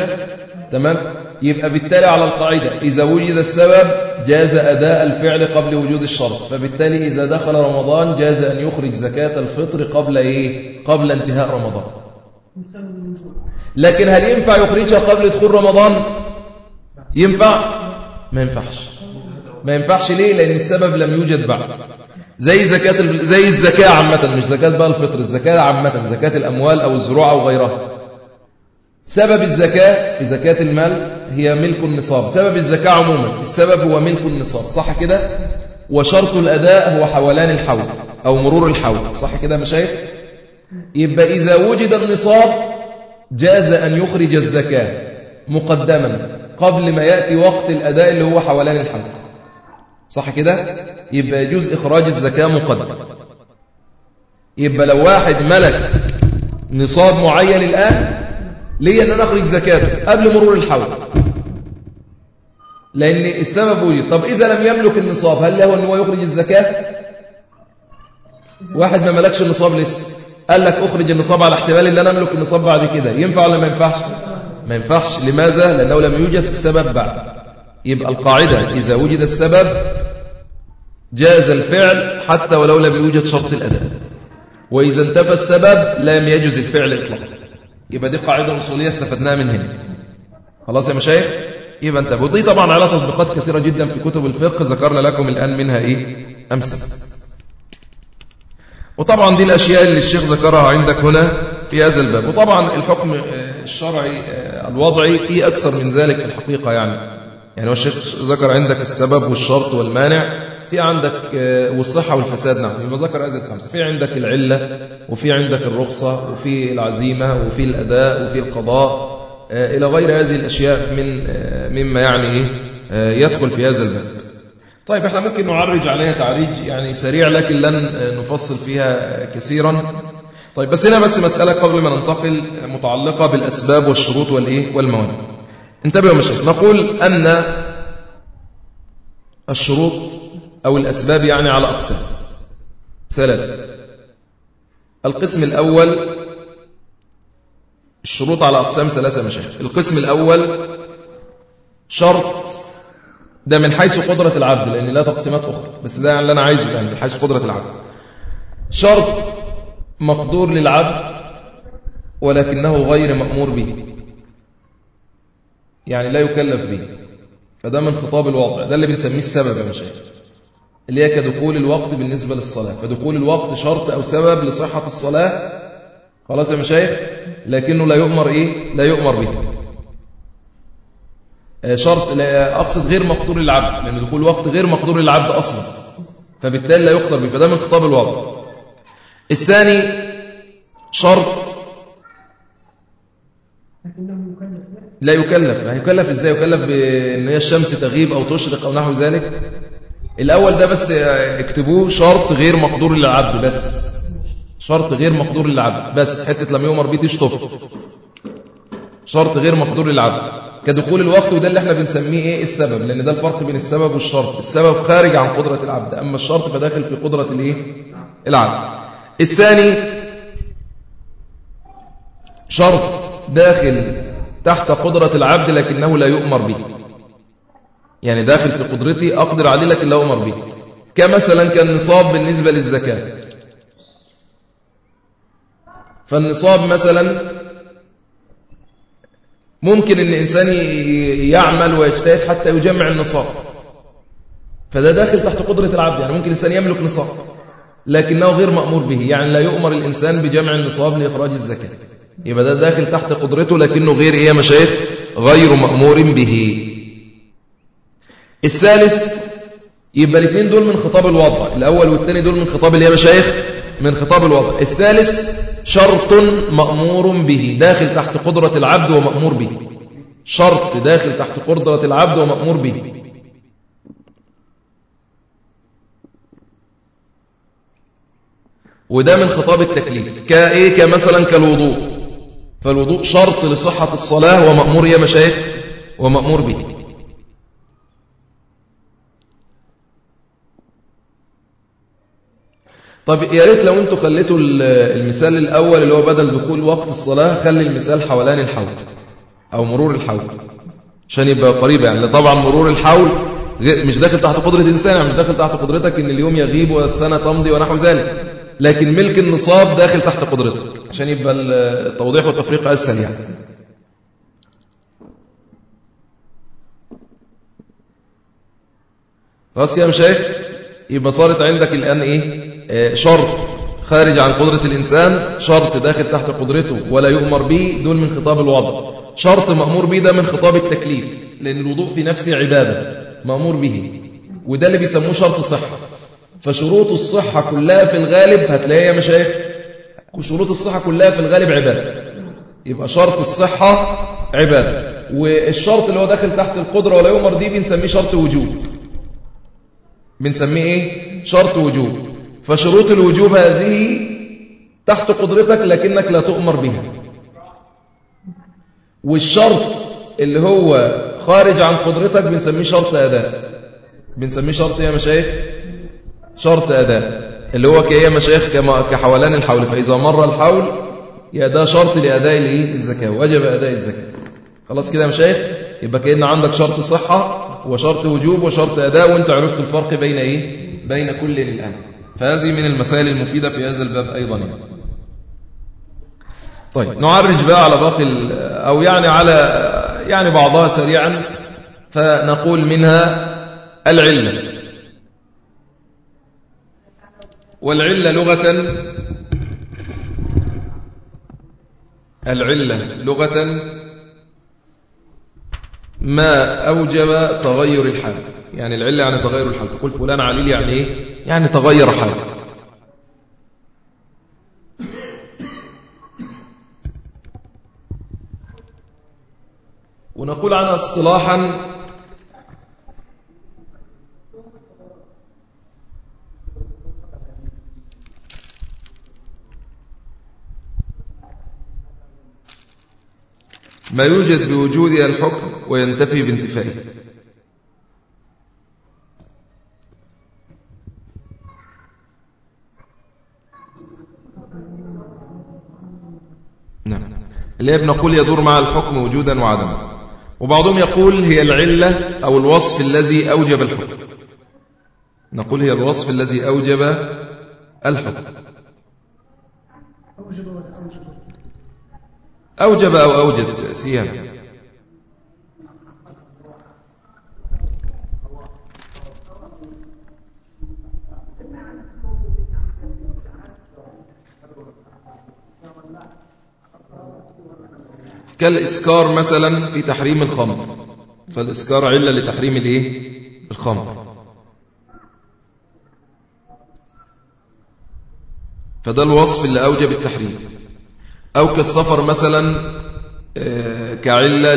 تمام؟ يبقى بالتالي على القاعدة إذا وجد السبب جاز أداء الفعل قبل وجود الشرط. فبالتالي إذا دخل رمضان جاز أن يخرج زكاة الفطر قبل إيه؟ قبل انتهاء رمضان. لكن هل ينفع يخرجها قبل دخول رمضان؟ ينفع؟ ما ينفعش. ما ينفعش ليه؟ لأن السبب لم يوجد بعد. زي زكاة زي الزكاة عامة مش زكاة بقى الفطر الزكاة عامة زكاة الأموال أو الزروع أو غيرها. سبب الزكاة في زكاة المال هي ملك النصاب. سبب الزكاة عموما السبب هو ملك النصاب صح كده؟ وشرط الأداء هو حولان الحول أو مرور الحول صح كده مشايخ؟ يبقى إذا وجد النصاب جاز أن يخرج الزكاة مقدما قبل ما يأتي وقت الأداء اللي هو حولان الحول. صح كده؟ يبقى يجوز إخراج الزكاة مقدم. يبقى لو واحد ملك نصاب معين الآن ليه أن أنا أخرج زكاته قبل مرور الحول؟ لأن السبب وجد طب إذا لم يملك النصاب هل له أن هو يخرج الزكاة؟ واحد ما ملكش النصاب لسه. قال لك أخرج النصاب على احتمال أن أنا أملك النصاب بعد كده. ينفع ولا ما ينفعش؟ ما ينفعش. لماذا؟ لأنه لم يوجد السبب بعد. يبقى القاعدة إذا وجد السبب جاز الفعل حتى ولو لم يوجد شرط الأداء. وإذا انتفى السبب لم يجوز الفعل إطلاقا. يبقى دي قاعدة أصولية استفدناها من هنا. خلاص يا مشايخ؟ يبقى انتبهوا. ودي طبعا على تطبيقات كثيرة جدا في كتب الفقه. ذكرنا لكم الآن منها إيه؟ أمثلة. وطبعا دي الأشياء اللي الشيخ ذكرها عندك هنا في هذا الباب. وطبعا الحكم آه، الشرعي آه، الوضعي فيه أكثر من ذلك في الحقيقة يعني. يعني هو الشيخ ذكر عندك السبب والشرط والمانع. في عندك آه، والصحة والفساد نعم. يبقى ذكر هذه الخمسة. في عندك العلة وفي عندك الرخصة وفي العزيمة وفي الأداء وفي القضاء. إلى غير هذه الأشياء من مما يعني يدخل في هذا الباب. طيب إحنا ممكن نعرج عليها تعريج يعني سريع لكن لن نفصل فيها كثيرا. طيب بس هنا بس مسألة قبل ما ننتقل متعلقة بالأسباب والشروط والإيه والموانع. انتبهوا مشاهد نقول أن الشروط أو الأسباب يعني على أقسام. ثلاثة. القسم الأول الشروط على أقسام ثلاثة مشاهد القسم الأول شرط ده من حيث قدرة العبد لأن لا تقسيمات أخرى بس ده اللي أنا عايزه يعني من حيث قدرة العبد. شرط مقدور للعبد ولكنه غير مأمور به. يعني لا يكلف به فده من خطاب الوضع ده اللي بنسميه السبب يا مشايخ. اللي هي كدخول الوقت بالنسبة للصلاة. فدخول الوقت شرط أو سبب لصحة الصلاة. خلاص يا مشايخ؟ لكنه لا يؤمر إيه؟ لا يؤمر به. آه، شرط لا أقصد غير مقدور للعبد. لأن دخول وقت غير مقدور للعبد أصلا. فبالتالي لا يقدر به. فده من خطاب الوضع الثاني شرط. لا يكلف. يعني يكلف إزاي؟ يكلف بان هي الشمس تغيب أو تشرق أو نحو ذلك. الأول ده بس اكتبوه شرط غير مقدور للعبد بس. شرط غير مقدور للعبد بس. حتة لم يؤمر بيه دي شرط غير مقدور للعبد. كدخول الوقت وده اللي إحنا بنسميه إيه؟ السبب. لأن ده الفرق بين السبب والشرط. السبب خارج عن قدرة العبد. أما الشرط فداخل في قدرة الإيه؟ العبد. الثاني شرط داخل تحت قدرة العبد لكنه لا يؤمر به. يعني داخل في قدرتي أقدر عليه لكن لا أؤمر به. كمثلا كالنصاب بالنسبة للزكاة. فالنصاب مثلا ممكن إن إنسان يعمل ويجتهد حتى يجمع النصاب. فده داخل تحت قدرة العبد. يعني ممكن إنسان يملك نصاب. لكنه غير مأمور به. يعني لا يؤمر الإنسان بجمع النصاب لإخراج الزكاة. يبقى ده داخل تحت قدرته لكنه غير إيه يا مشايخ غير مأمور به. الثالث يبقى الاثنين دول من خطاب الوضع الأول والثاني دول من خطاب اللي يا مشايخ من خطاب الوضع. الثالث شرط مأمور به داخل تحت قدرة العبد ومأمور به. شرط داخل تحت قدرة العبد ومأمور به. وده من خطاب التكليف. كإيه؟ كمثلا كالوضوء. فالوضوء شرط لصحة الصلاة ومأمور يا مشايخ ومأمور به. طب يا ريت لو أنتوا خليتوا المثال الأول اللي هو بدل دخول وقت الصلاة خلي المثال حولان الحول أو مرور الحول. عشان يبقى قريب يعني طبعا مرور الحول مش داخل تحت قدرة إنسان يعني مش داخل تحت قدرتك إن اليوم يغيب والسنة تمضي ونحو ذلك. لكن ملك النصاب داخل تحت قدرتك. عشان يبقى التوضيح والتفريق أسهل يعني. خلاص كده يا مشايخ يبقى صارت عندك الآن إيه؟ آه، شرط خارج عن قدرة الإنسان شرط داخل تحت قدرته ولا يؤمر به دول من خطاب الوضع. شرط مأمور به ده من خطاب التكليف لأن الوضوء في نفسه عبادة مأمور به. وده اللي بيسموه شرط صحة. فشروط الصحة كلها في الغالب هتلاقيها يا مشايخ شروط الصحة كلها في الغالب عبادة. يبقى شرط الصحة عبادة. والشرط اللي هو داخل تحت القدرة ولا يؤمر دي بنسميه شرط وجوب. بنسميه إيه؟ شرط وجوب. فشروط الوجوب هذه تحت قدرتك لكنك لا تؤمر بها. والشرط اللي هو خارج عن قدرتك بنسميه شرط أداء. بنسميه شرط يا مشايخ؟ شرط أداء. اللي هو كيه مشايخ كحولان الحول. فإذا مر الحول يا ده شرط لأداء الزكاة. وجب أداء الزكاة. خلاص كده يا مشايخ؟ يبقى كأن عندك شرط صحة وشرط وجوب وشرط أداء وأنت عرفت الفرق بين إيه؟ بين كل الآن فهذه من المسائل المفيدة في هذا الباب أيضا. يعني. طيب نعرج بقى على باقي أو يعني على يعني بعضها سريعا. فنقول منها العلة. والعلة لغة. العلة لغة. ما أوجب تغير الحال. يعني العلة يعني تغير الحال. تقول فلان عليل يعني إيه؟ يعني تغير حاله ونقول عنها اصطلاحا ما يوجد بوجودها الحكم وينتفي بانتفائه. نعم. اللي بنقول يدور مع الحكم وجودا وعدما. وبعضهم يقول هي العلة أو الوصف الذي أوجب الحكم. نقول هي الوصف الذي أوجب الحكم. أوجب؟ أو أوجد سيام كالإسكار مثلا في تحريم الخمر. فالإسكار علة لتحريم الإيه؟ الخمر. فده الوصف اللي أوجب التحريم. أو كالسفر مثلا آه، كعلة؟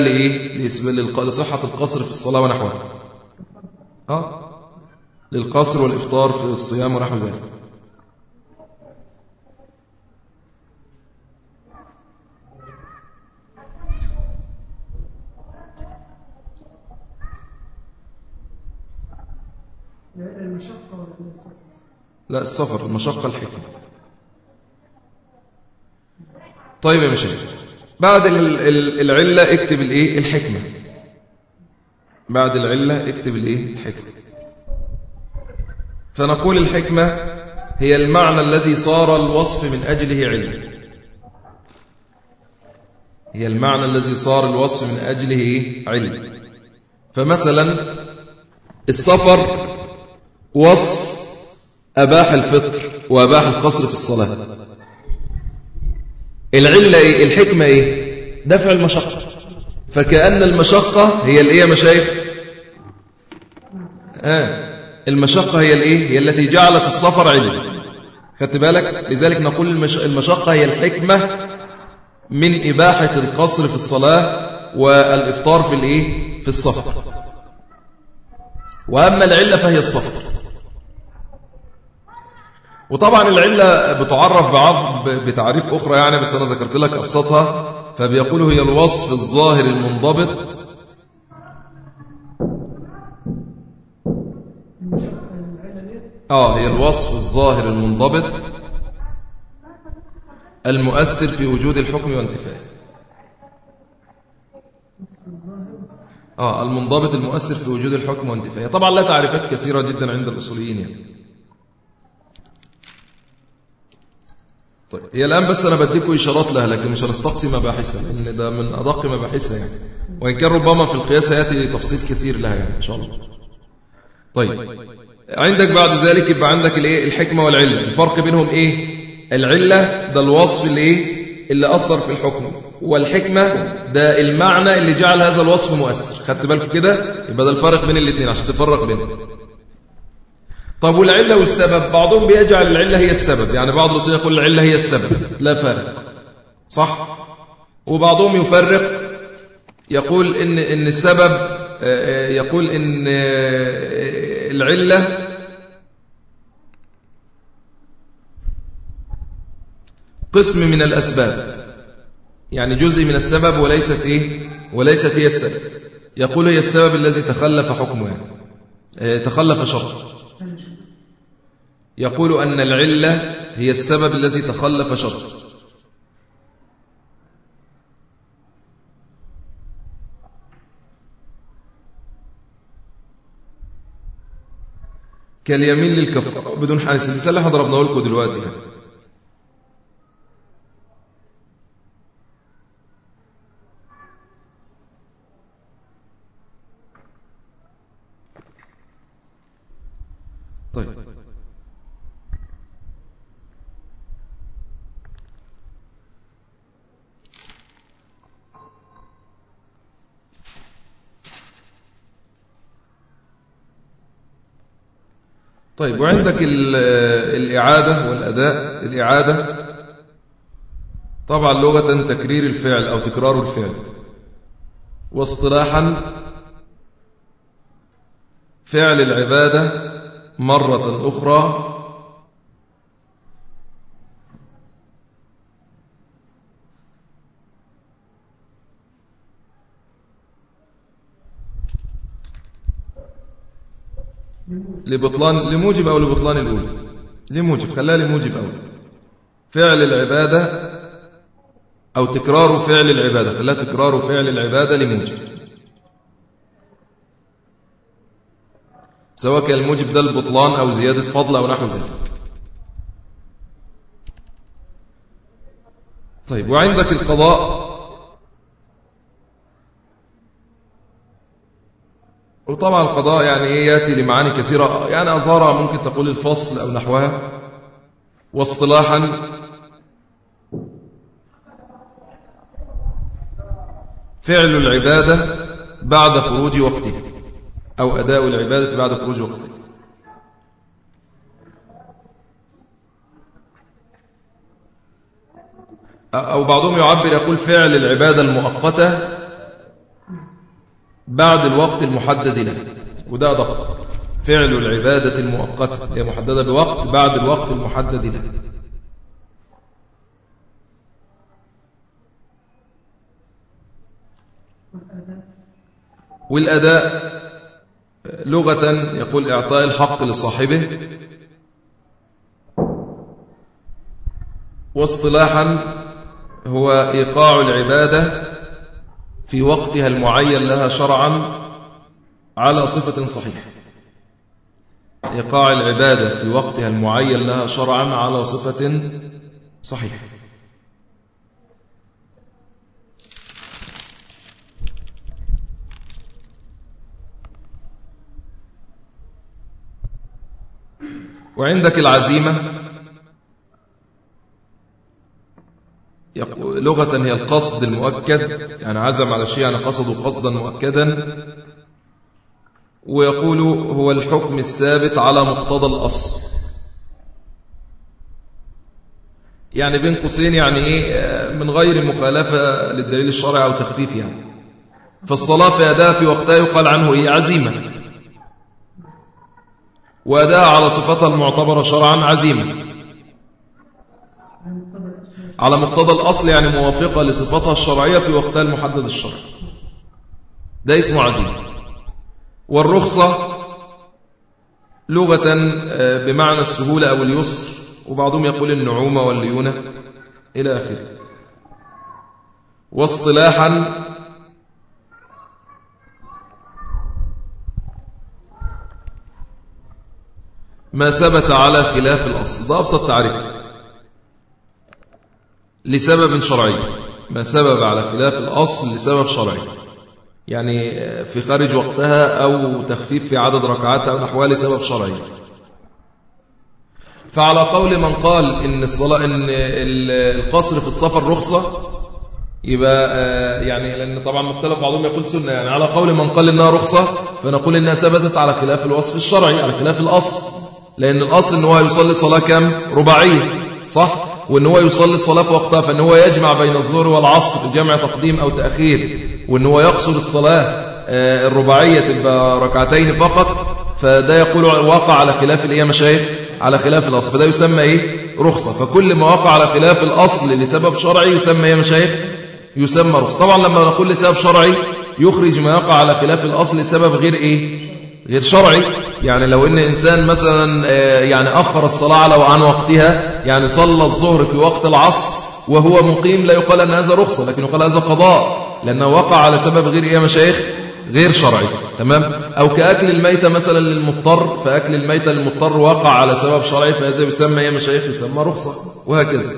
لصحة القصر في الصلاة ونحوها أه؟ للقصر والإفطار في الصيام ونحو ذلك لا السفر المشقة الحكمة طيب يا مشايخ بعد العلة اكتب الايه؟ الحكمة. بعد العلة اكتب الايه؟ الحكمة. فنقول الحكمة هي المعنى الذي صار الوصف من أجله علة هي المعنى الذي صار الوصف من أجله علة فمثلا السفر وصف أباح الفطر وأباح القصر في الصلاة. العلة إيه؟ الحكمة إيه؟ دفع المشقة. فكأن المشقة هي الإيه يا مشايخ؟ آه. المشقة هي الإيه؟ هي التي جعلت السفر علة خدت بالك؟ لذلك نقول المشقة هي الحكمة من إباحة القصر في الصلاة والإفطار في الإيه؟ في السفر وأما العلة فهي السفر وطبعا العلة بتعرف بتعريف أخرى يعني بس أنا ذكرت لك أبسطها. فبيقولوا هي الوصف الظاهر المنضبط. آه هي الوصف الظاهر المنضبط. المؤثر في وجود الحكم وانتفاءه آه المنضبط المؤثر في وجود الحكم وانتفاءه طبعا لا تعريفات كثيرة جدا عند الأصوليين يعني. طيب. هي الآن بس أنا بديكم إشارات لها لكن مش هنستقصي مباحثها لأن ده من أدق مباحثها يعني. وإن كان ربما في القياس يأتي تفصيل كثير لها يعني إن شاء الله. طيب. عندك بعد ذلك يبقى عندك الإيه؟ الحكمة والعلة. الفرق بينهم إيه؟ العلة ده الوصف اللي إيه اللي أثر في الحكم. والحكمة ده المعنى اللي جعل هذا الوصف مؤثر. خدت بالكم كده؟ يبقى ده الفرق بين الاثنين عشان تفرق بينهم. طب والعلة والسبب بعضهم بيجعل العلة هي السبب. يعني بعض الرسول يقول العلة هي السبب لا فارق. صح؟ وبعضهم يفرق يقول إن, إن السبب آه، يقول إن آه، العلة قسم من الأسباب. يعني جزء من السبب وليست إيه وليست هي السبب. يقول هي السبب الذي تخلف حكمه يعني آه، تخلف شرطه يقول أن العلة هي السبب الذي تخلف شرط كاليمين للكفارة بدون حادث المثال اللي ضربناه لكم دلوقتي. طيب طيب. وعندك الإعادة والأداء. الإعادة طبعا لغة تكرير الفعل أو تكرار الفعل. واصطلاحا فعل العبادة مرة أخرى لبطلان لموجب أو لبطلان الأولى؟ لموجب خليها لموجب أول. فعل العبادة أو تكرار فعل العبادة خليها تكرار فعل العبادة لموجب. سواء كان الموجب ده البطلان أو زيادة فضل أو نحو ذلك. طيب وعندك القضاء وطبعا القضاء يعني إيه يأتي لمعاني كثيرة. يعني أظهرها ممكن تقول الفصل أو نحوها. واصطلاحا فعل العبادة بعد خروج وقته أو أداء العبادة بعد خروج وقته. أو بعضهم يعبر يقول فعل العبادة المؤقتة بعد الوقت المحدد له وده ضغط. فعل العبادة المؤقتة. هي محددة بوقت بعد الوقت المحدد له والأداء لغة يقول إعطاء الحق لصاحبه. واصطلاحا هو إيقاع العبادة في وقتها المعين لها شرعا على صفة صحيحة. إيقاع العبادة في وقتها المعين لها شرعا على صفة صحيحة. وعندك العزيمة لغة هي القصد المؤكد. يعني عزم على شيء يعني قصده قصدا مؤكدا. ويقول هو الحكم الثابت على مقتضى الأصل. يعني بين قوسين يعني إيه من غير مخالفة للدليل الشرعي أو تخفيف يعني. فالصلاة في أداء في وقتها يقال عنه إيه عزيمة. وأداء على صفتها المعتبرة شرعا عزيمة. على مقتضى الأصل يعني موافقة لصفتها الشرعية في وقتها المحدد الشرعي. ده اسمه عزيز والرخصة لغة آه، بمعنى السهولة أو اليسر وبعضهم يقول النعومة والليونة إلى آخره. واصطلاحا ما ثبت على خلاف الأصل. ده أبسط تعريف. لسبب شرعي. ما سبب على خلاف الأصل لسبب شرعي. يعني في خارج وقتها أو تخفيف في عدد ركعات أو نحوها لسبب شرعي. فعلى قول من قال إن الصلاة إن القصر في السفر رخصة يبقى يعني لأن طبعا مختلف بعضهم يقول سنة. يعني على قول من قال إنها رخصة فنقول إنها ثبتت على خلاف الوصف الشرعي على خلاف الأصل. لأن الأصل إن هو يصلي صلاة كم رباعية صح؟ وأن هو يصلي الصلاة في وقتها فأن هو يجمع بين الظهر والعصر جمع تقديم أو تأخير وأن هو يقصر الصلاة آه، الرباعية تبقى ركعتين فقط فده يقول وقع على خلاف الإيه مشايخ على خلاف الأصل فده يسمى إيه؟ رخصة. فكل ما وقع على خلاف الأصل لسبب شرعي يسمى إيه مشايخ؟ يسمى رخصة. طبعا لما نقول لسبب شرعي يخرج ما يقع على خلاف الأصل لسبب غير إيه؟ غير شرعي. يعني لو إن إنسان مثلا آه، يعني أخر الصلاة على عن وقتها يعني صلى الظهر في وقت العصر وهو مقيم لا يقال أن هذا رخصة لكن يقال هذا قضاء لأنه وقع على سبب غير إيه يا مشايخ غير شرعي. تمام؟ أو كأكل الميتة مثلا للمضطر فأكل الميتة للمضطر وقع على سبب شرعي فهذا يسمى يا مشايخ يسمى رخصة وهكذا.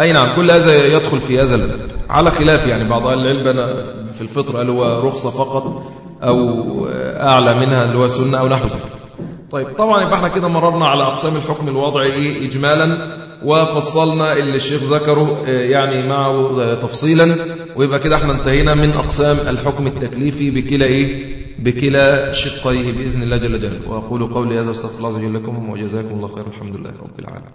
أي نعم كل هذا يدخل في هذا على خلاف يعني بعض أهل العلم في الفطر قال هو رخصة فقط؟ أو أعلى منها اللي هو سنة أو نحو ذلك طيب طبعا يبقى إحنا كده مررنا على أقسام الحكم الوضعي إجمالا وفصلنا اللي الشيخ ذكره آه، يعني معه تفصيلا ويبقى كده إحنا انتهينا من أقسام الحكم التكليفي بكلا إيه؟ بكلا شقيه بإذن الله جل جلاله. وأقول قولي هذا واستغفر الله لكم وجزاكم الله خير الحمد لله رب العالمين.